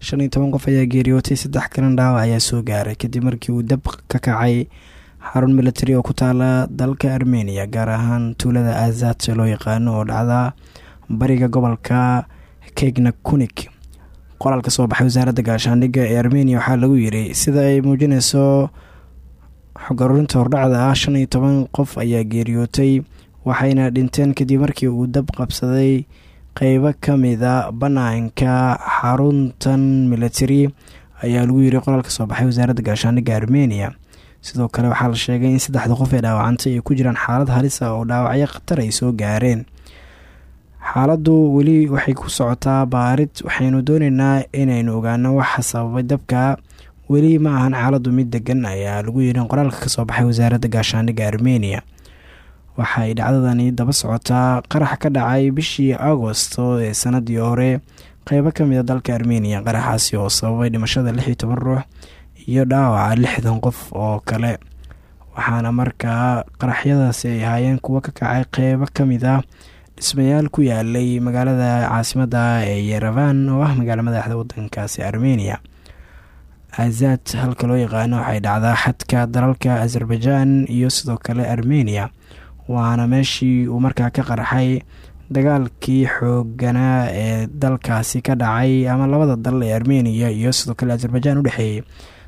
shan iyo toban qof ayaa geeriyootay saddex kalan dhaawac ayaa soo gaaray. Kadib markii uu dab ka kacay xarun militari oo ku taala dalka armenia gaar ahaan tuulada azat loo yaqaano oo dhacda bariga gobolka kegna kunik. Qoraal soo baxay wasaaradda gaashaandhigga ee armenia waxaa lagu yiri sida ay muujinayso xogarurinta hordhacda ah shan iyo toban qof ayaa geeriyootay waxayna dhinteen kadib markii uu dab qabsaday qeybo ka mida banaanka xaruntan militari ayaa lagu yiri qoraal ka soo baxay wasaaradda gaashaandhigga armenia. Sidoo kale waxaa la sheegay in saddexda qof ee dhaawacantay ay ku jiraan xaalad halisa oo dhaawacyo khatar ay soo gaareen xaaladdu weli waxay ku socotaa baarid waxaynu dooneynaa inaynu ogaano waxa sababay dabka. Weli ma ahan xaaladdu mid degan ayaa lagu yiri qoraalka ka soo baxay wasaaradda gaashaandhigga armenia. Waxaay dhacdadani daba socotaa qarax ka dhacay bishii agosto ee sanadii hore. Qeybo kamida dalka armenia qaraxaasi oo sababay dhimashada lix iyo toban ruux iyo dhaawaca lixdan qof oo kale. Waxaana markaa qaraxyadaasi ay ahaayeen kuwo ka kacay qeybo ka mid ah dhismayaal ku yaalay magaalada caasimada ee yerevan oo ah magaalo madaxda wadankaasi armenia. Azad halka loo yaqaano waxay dhacdaa xadka dalalka azerbaijan iyo sidoo kale armenia waana meeshii uu markaa ka qarxay dagaalkii xooganaa ee dalkaasi ka dhacay ama labada dal ee armenia iyo sidoo kale azerbaijan u dhexeeyey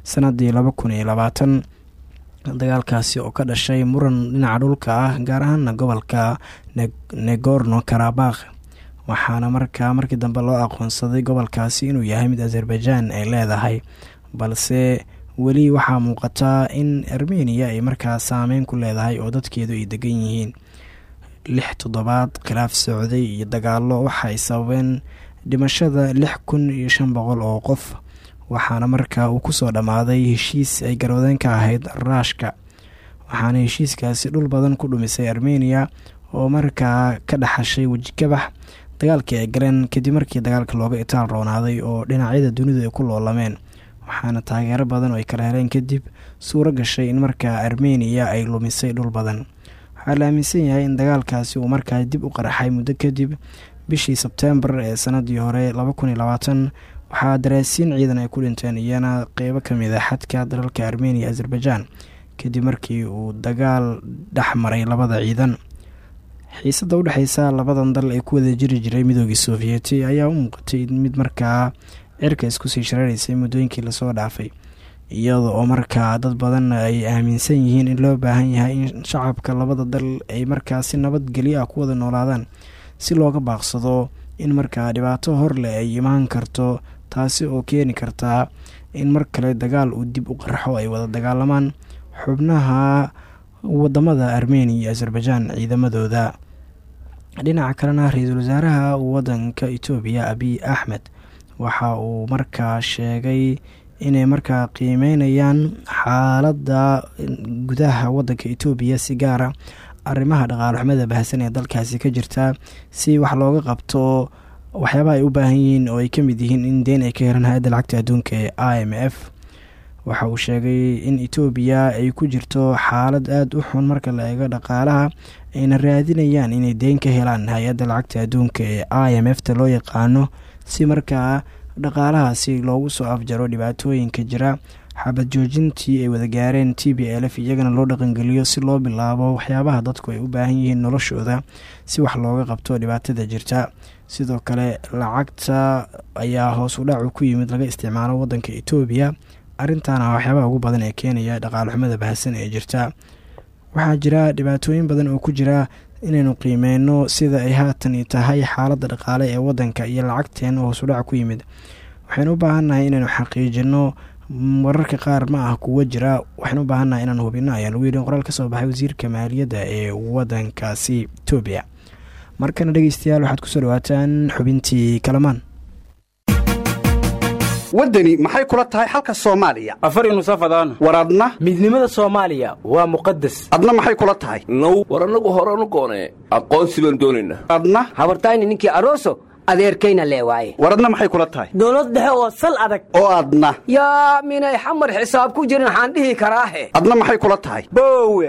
sanadii laba kun iyo labaatan dagaalkaasi oo ka dhashay muran dhinaca dhulka ah gaar ahaana gobolka negorno karabakh. Waxaana markaa markii dambe loo aqoonsaday gobolkaasi inuu yahay mid azerbaijan ay leedahay balse weli waxaa muuqataa in armenia ay markaa saameyn ku leedahay oo dadkeedu ay degan yihiin. Lix toddobaad khilaaf socday iyo dagaalo waxa sababeen dhimashada lix kun iyo shan boqol oo qof waxaana markaa uu ku soo dhammaaday heshiis ay garwadeen ka ahayd raashka. Waxaana heshiiskaasi dhul badan ku dhumisay armenia oo markaa ka dhaxashay wejikabax dagaalkii ay galeen kadib markii dagaalka looga itaal roonaaday oo dhinacyada dunidu ay ku loolameen. Waxaana taageero badan oo ay kala heleen kadib suuro gashay in markaa armenia ay lumisay dhul badan. Waxaa la aaminsan yahay in dagaalkaasi uu markaa dib u qarxay muddo kadib bishii sebteembar ee sanadii hore waxaa daraasiin ciidan ay ku dhinteen iyana qeybo ka mid a xadka dalalka armenia azerbaijan. Kadib markii uu dagaal dhex maray labada ciidan xiisada udhexeysa labadan dal ee ku wada jiri jiray midoogii sofiyeeti ayaa u muuqatay mid markaa cirka iskusii shareereysay muddooyinkii la soo dhaafay. Iyada oo markaa dad badan ay aaminsan yihiin in loo baahan yahay in shacabka labada dal ay markaa si nabadgelyo ah ku wada noolaadaan si looga baaqsado in markaa dhibaato horleh ay imaan karto taasi oo keeni kartaa in mar kale dagaal uu dib u qarxo ay wada dagaalamaan xubnaha waddamada armenia iyo azerbaijan ciidamadooda. Dhinaca kalena ra'iisul wasaaraha wadanka etoobiya abiy axmed waxa uu markaa sheegay inay markaa qiimeynayaan xaaladda gudaha waddanka etoobiya si gaara arrimaha dhaqaaloxumada bahasan ee dalkaasi ka jirta si wax looga qabto waxyaabaha ay u baahan yihiin oo ay ka mid yihiin in deen ay ka helaan hay'adda lacagta adduunka ee i m f. Waxa uu sheegay in etoobiya ay ku jirto xaalad aada u xun marka la eego dhaqaalaha ayna raadinayaan inay deen ka helaan hay'adda lacagta adduunka ee i m f ta loo yaqaano si markaa dhaqaalahaasi loogu soo afjaro dhibaatooyinka jira xabad joojintii ay wada gaareen t b l iyagana loo dhaqangeliyo si loo bilaabo waxyaabaha dadku ay u baahan yihiin noloshooda si wax looga qabto dhibaatada jirta sidoo kale lacagta ayaa hoos u dhacu ku yimid laga isticmaalo wadanka etoobiya arrintaana waxyaabaha ugu badan ee keenaya dhaqaaloxumada bahasan ee jirta. Waxaa jira dhibaatooyin badan oo ku jira inaynu qiimeyno sida ay haatan tahay xaaladda dhaqaale ee wadanka iyo lacagteen oo hoos u dhac ku yimid. Waxaynu u baahannahay inaynu xaqiijino wararka qaar ma ah kuwa jira. Waxaynu u baahannahay inaan hubino ayaa lagu yidhi qoraal ka soo baxay wasiirka maaliyadda ee wadankaasi etoobiya markana dhegeystayaal waxaad ku soo dhawaataan xubintii kalamaan. Waddani maxay kula tahay xalka soomaaliya? Afari nusafadaan war adna? Midnimada soomaaliya waa muqadas adna maxay kula tahay? Now war annagu horanu goonee aqoonsi baan doonaynaa adna? Habartayni ninkii aroso adeerkayna lee waaye. War adna maxay kula tahay? Dowlad dhexe oo sal adag. Oo adna. Yaa minay xamar xisaab ku jirin waxaan dhihi karaahe adna maxay kula tahay? Boowe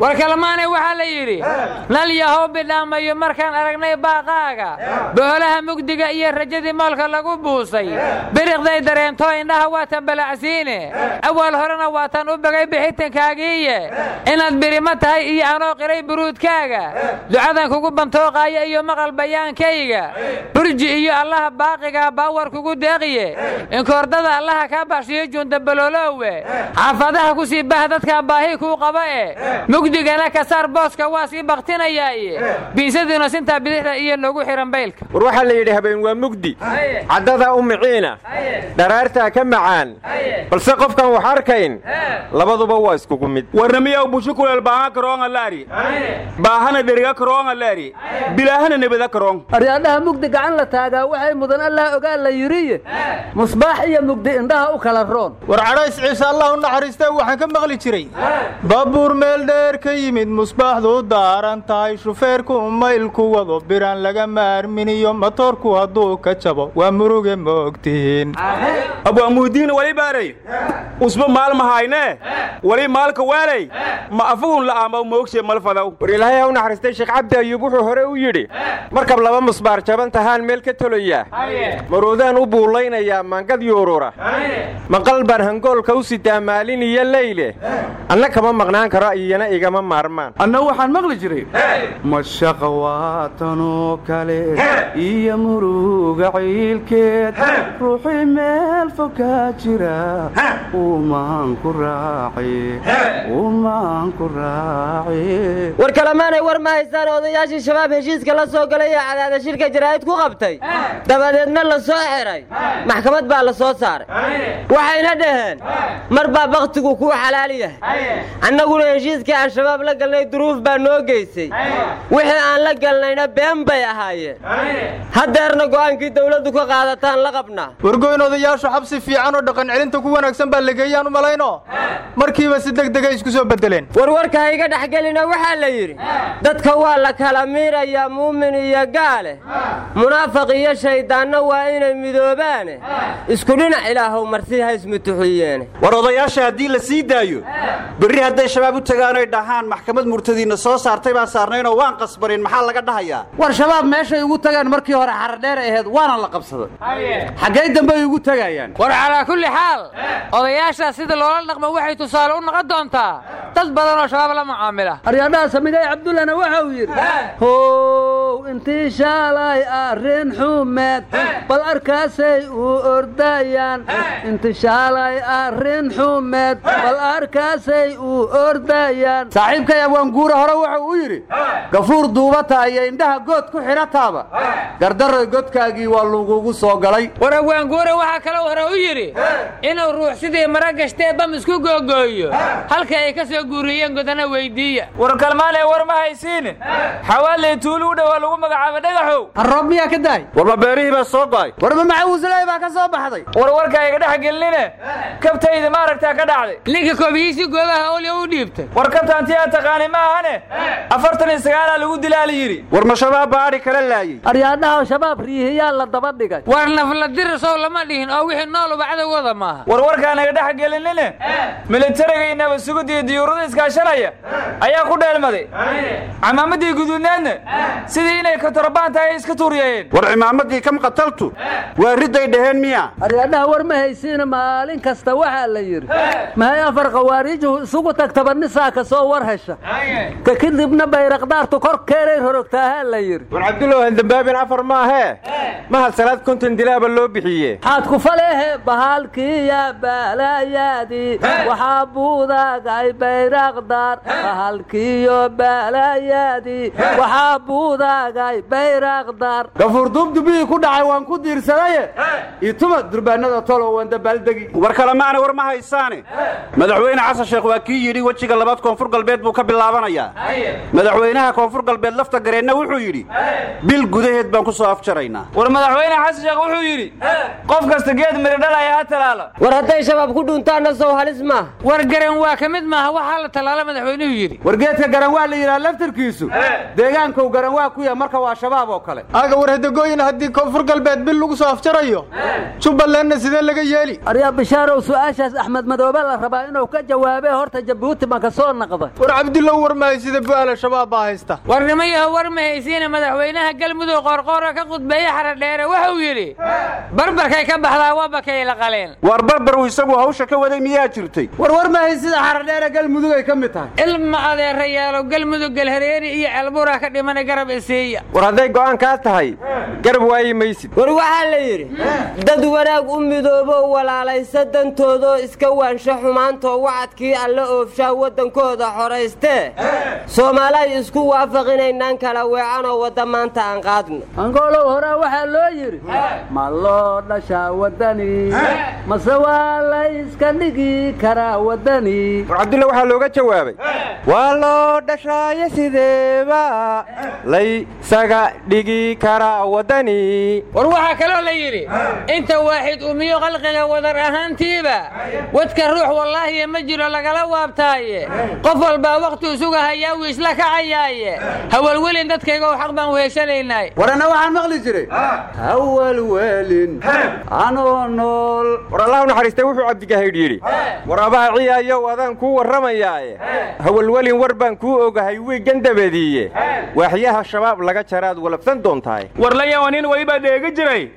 war kalmaane waxaa la yidhi nal yahow bidhaamayo markaan aragnay baaqaaga. Boholaha mugdiga iyo rajadii moolka lagu buusay. Biriqday dareentoo indhaha waatan balacsiine awal horena waataan u bagay bixitankaagiiye. Inaad birimo tahay iyo anoo qiray buruudkaaga. Ducadan kugu bantooqaaya iyo maqal bayaankayga. Burji iyo allaha baaqigaa baawar kugu deeqiye. Inkoordada allaha kaa baxshiyo juundabalooloowe xaafadaha ku sii bah dadkaa baahi kuu qaba e mugdigana ka saar booska waa sii baktinayaaye biisadiina sintaa bidixda iyo noogu xihan baylka war waxaa la yidhi habeen waa mugdi. Caddadaa u miciina. Dharaartaa ka macaan. Balse qofkan wax arkayn labaduba waa iskugu mid warnamiyaw bushu kuleel baaha karoonga laari. Baahana dheriga karoonga laari. Bilaahana nebada karoong aryaadhaha mugdi gacan la taagaa waxay mudan allah ogaa la yidhiye. Musbaax iyo mugdi indhaha u kala roon. War cadhays ciise allah u naxariista waxaan ka maqli jiray. Baabuur meel dheer ka yimid musbaaxdu daaran tahay shufeerku maylku wado biraan laga maarminiyo matoorku hadduu ka jabo waa muruge moogtihiin abwaamuudiina wali baaray? Usba maalma haynee wali maalka waalay? Ma afugun la'aamaw moogshe malfadaw war ilaahay ha u naxariistay sheekh cabdi ayuub wuxuu hore u yidhi markab laba musbaar jaban tahaan meel ka tolaya maruudaan u buulaynayaa maangad yuurura maqal baan hangoolka u sitaa maalin iyo leyle anna kama maqnaan karo iyana igama maarmaan anna waxaan maqli jiray. Mashaqa waatanoo kale iyo muruga ciilkeed ruuxii meel fokaa jira. Umaan ku war kalemaanay war ma haysaan odayaashii shabaab heshiiska la soo galay ee cadaada shirka jaraa'id ku qabtay. Dabadeedna la soo xiray maxkamad baa la soo saaray. Waxayna dhaheen mar baa bakhtigu kuu xalaal yahay. Annaguna heshiiskii aan shabaab la galnay duruuf baa noo geysay. Wixii aan la galnayna been bay ahaayeen. Haddeerna go'aankii dawladdu ka qaadataan la qabnaa wargoyn odayaashu xabsi fiican oo dhaqan celinta ku wanaagsan baa lageeyaan u malayno. Markiiba si degdegay isku soo bedeleen warwarka ha iga dhexgelina waxaa la yidhi dadka waa la kala miirayaa muumin iyo gaale munaafiq iyo shayddaanna waa inay midoobaane isku dhinac ilaahow marsi ha ismutuxiyeene war odayaasha haddii la sii daayo berri hadday shabaab u tagaanoy dhahaan maxkamad murtadiinna soo saartay baan saarnaynoo waan qasbanin maxaa laga dhahayaa? War shabaab meeshay ugu tagaan markii hore xaradheer ahayd waana la qabsaday. Xaggay dambe ay ugu tegayaan war calaa kulli xaal odayaashaas sida loola dhaqmo waxay tusaale u noqon doontaa dad badan oo shabaab la mucaamila aryaadhaha samigay cabdullana waxa uu yidhi how int intii shaalay arrin xumeed bal arkaasay u ordayaan. Inti shaalay arrin xumeed bal arkaasay u ordayaan saaxiibkay abwaanguure hore wuxuu u yidhi gafuur duubata iyo indhaha good ku xidhataaba gardaroy godkaagii waa lagugu soo galay. War abwaanguure waxaa kaloo hore u yidhi inuu ruux sidii mara gashtee bam isku googooyo. Halka ay ka soo guuriyeen godana weyddiiya war kalmaanee war ma haysiin. Xawaaley tuulu u dhowaa lagu magacaaba dhagaxow. Haroob miyaa ka daay? Warma beerihii baa soo go'ay warma maxawuusley baa ka soo baxday. War warka iga dhex gelinine. Kabtayda ma aragtaa ka dhacday. Ninka koobiyiisii goobaha olya u dhiibtay aad taqaani ma ahane afartan iyo sagaalaa lagu dilaa la yidhi war ma shabaab baa adhi kala laayey aryaadhaha shabaab riihiyaa la daba dhigay. War nafla dirisow lama dhihin oo wixii nooluba cadowgooda maaha. War warkaan iga dhex gelinine? Militariga iyo nabadsuguda iyo diyuurada iskaashanaya ayaa ku dheelmaday. Camaamadii guduudneedna sidii inay katorobaan tahay iska tuuriyeen. War cimaamadii kam qataltu? Waa ridday dhaheen miya. Aryaadhaha war ma haysiina maalin kasta waxaa la yidhi. Mahay afar khawaariijuhu isugu tagtaba nisaaka soo war hesha ka kadibna bayraqdaartu korkeeray rorogtaahaa la yidhi. War cabdulow handambaabin afar maahee mahad salaad konton dilaaba loo bixiye? Xaad ku faleehe bahalkiya baalayaadii waxaa buudaagay bayraqdaar bahalkiyo baalayaadii waxaa buudaagay bayraqdaar. Gafuur duubdubihii ku dhacay waan ku diirsadaye ituma durbaanada tolo waan dabaaldegi war kalemaana war ma haysaane. Madaxweyne xasan sheekh waa kii yidhi wejiga labaad koonfur galbeed buu ka bilaabanayaa. Madaxweynaha koonfur galbeed lafta gareenna wuxuu yidhi bil gudaheed baan ku soo afjaraynaa war madaxweyne xasan sheekh wuxuu yidhi qof kasta geed miridhalaya ha talaalo. War hadday shabaab ku dhuntaanna sow halis maaha war garan waa ka mid maaha waxaa la tallaala madaxweynuhu yidhi. War geedka garanwaa la yidhaha laftarkiisu deegaankou garanwaa ku yaha marka waa shabaab oo kale. Aga war hadagooyin haddii koonfur galbeed bil lagu soo afjarayo jubbalandna sidee laga yeeli? Aryaa bishaarow su'aashaas axmed madoobe la rabaa inuu ka jawaabee horta jabuuti ma ka soo naqday war. Cabdillow war mahay sida bu'aala shabaab baa haysta. War nimayaho war ma haysiina madaxweynaha galmudug qoorqoora ka khudbeeye xaradheere wuxuu yidhi barbarkay ka baxdaa wabakay la qaleen. War barbaru isagu hawsha ka waday miyaa jirtay? War war mahay sida xaradheere galmudug ay ka mid tahay. Ilma adeerayaalow galmudug galhareeri iyo ceelbuura ka dhimana garab isiiya war hadday go'aan kaa tahay garab waayi maysid. War waxaa la yidhi dad wanaag u midoobo walaalaysa dantoodoo iska waansho xumaantoo wacadkii alla oofshaa waddankooda xoraystee soomaaliay isku waafaqinaynaan kala weecanoo wadda maanta aan qaadno. Angoolow horaa waxaa loo yidhi ma loo dhashaa waddani mase waa la iska dhigi karaa waddani? War cabdulla waxaa looga jawaabay. Waa loo dhashaayo sideeba laysaga dhigi karaa waddani. War waxaa kaloo la yidhi inta waaxid umiyo qalqiga wadar ahaantiiba wadka ruux wallaahiya ma jiro lagala waabtaaye. Qof walbaa wakhtuu suga hayaa wuu isla kacayaaye. Hawalwelin dadkayga xaq baan weheshanaynay warana waxaan maqli jiray. Hawalwelin anoo nool. War allah u naxariistay wuxuu cabdigahaydh yidhi. War abaha ciyaayow adaan kuu warramayaaye. Hawalwelin war baan kuu ogahay wiiggan dabadiiye waaxyaha shabaab laga jaraad walabsan doontahay. War layawa nin welibaa dheega jiray.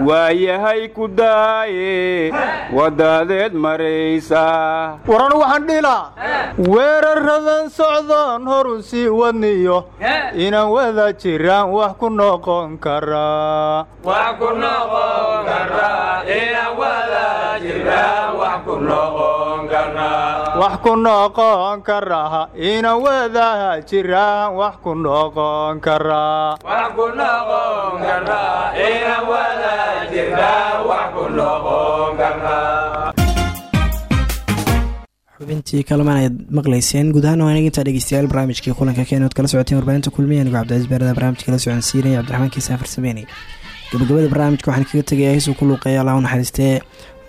Waayahay ku daaye wadaadeed maraysa. Waranu waxaan dhilaa weeraradan socdoon horu sii wadniyo. Inaan wada jiraan wax ku noqon karaa wax ku noqon karaa inaan wada jiraan wax ku noqon karaa xubintii kalamaan ayaad maqlayseen. Guud ahaan waan intaa dhegeystayaal barnaamijkii kulanka keenood kala socoteen warbaahinta kulmiya anigo cabdicaiis beerada barnamijka la soconsiinaya cabdiraxmaan kiisa farsameynay gabagabada barnaamijka waxaan kaga tegaya heesuu ku luuqeeya allah u naxariistee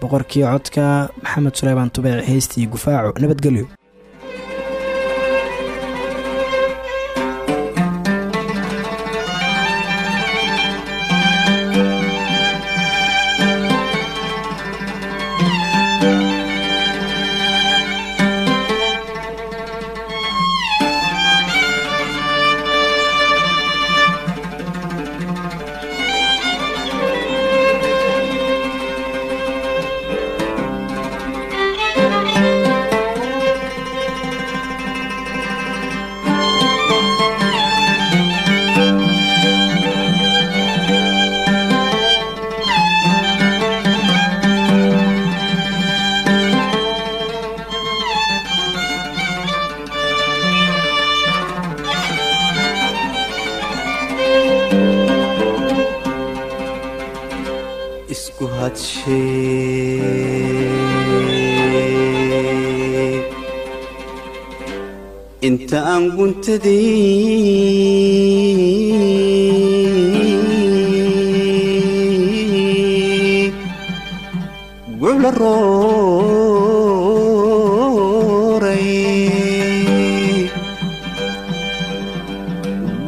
boqorkii codka maxamed suleymaan tubeec heystii gufaaco nabadgelyo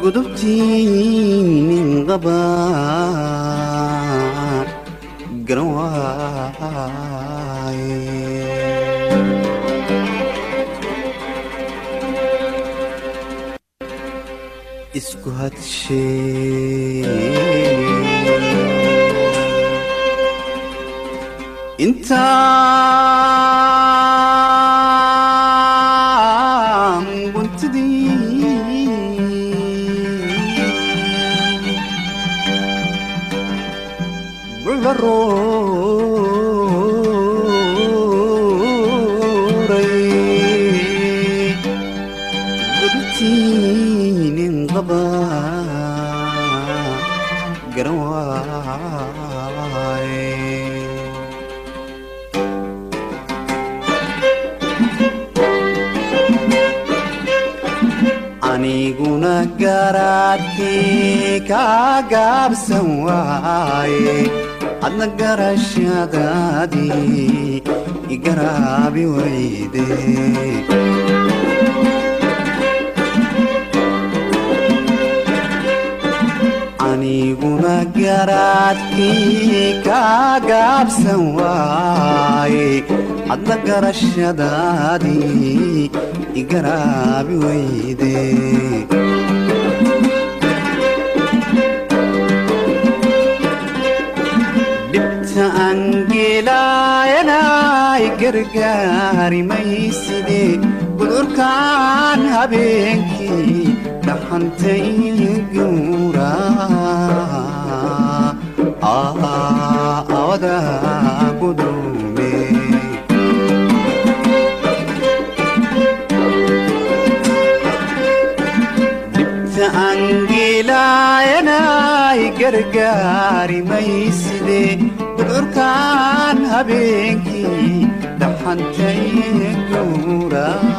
gudubtiin qaba garan waaye isku garaadkii kaa gaabsan waaye adna garashadaadii igaraabi adna garashadaadii igaraabi wayde angelaayanay gargaari mayside gudurkaan habeenkii dhaxantay guura awada gudume. Dhibta angelaayanay gargaari mayside gudurkaan habeenkii dhaxantay guura awada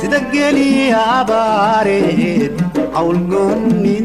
sida gelii abaareed cawlgoonni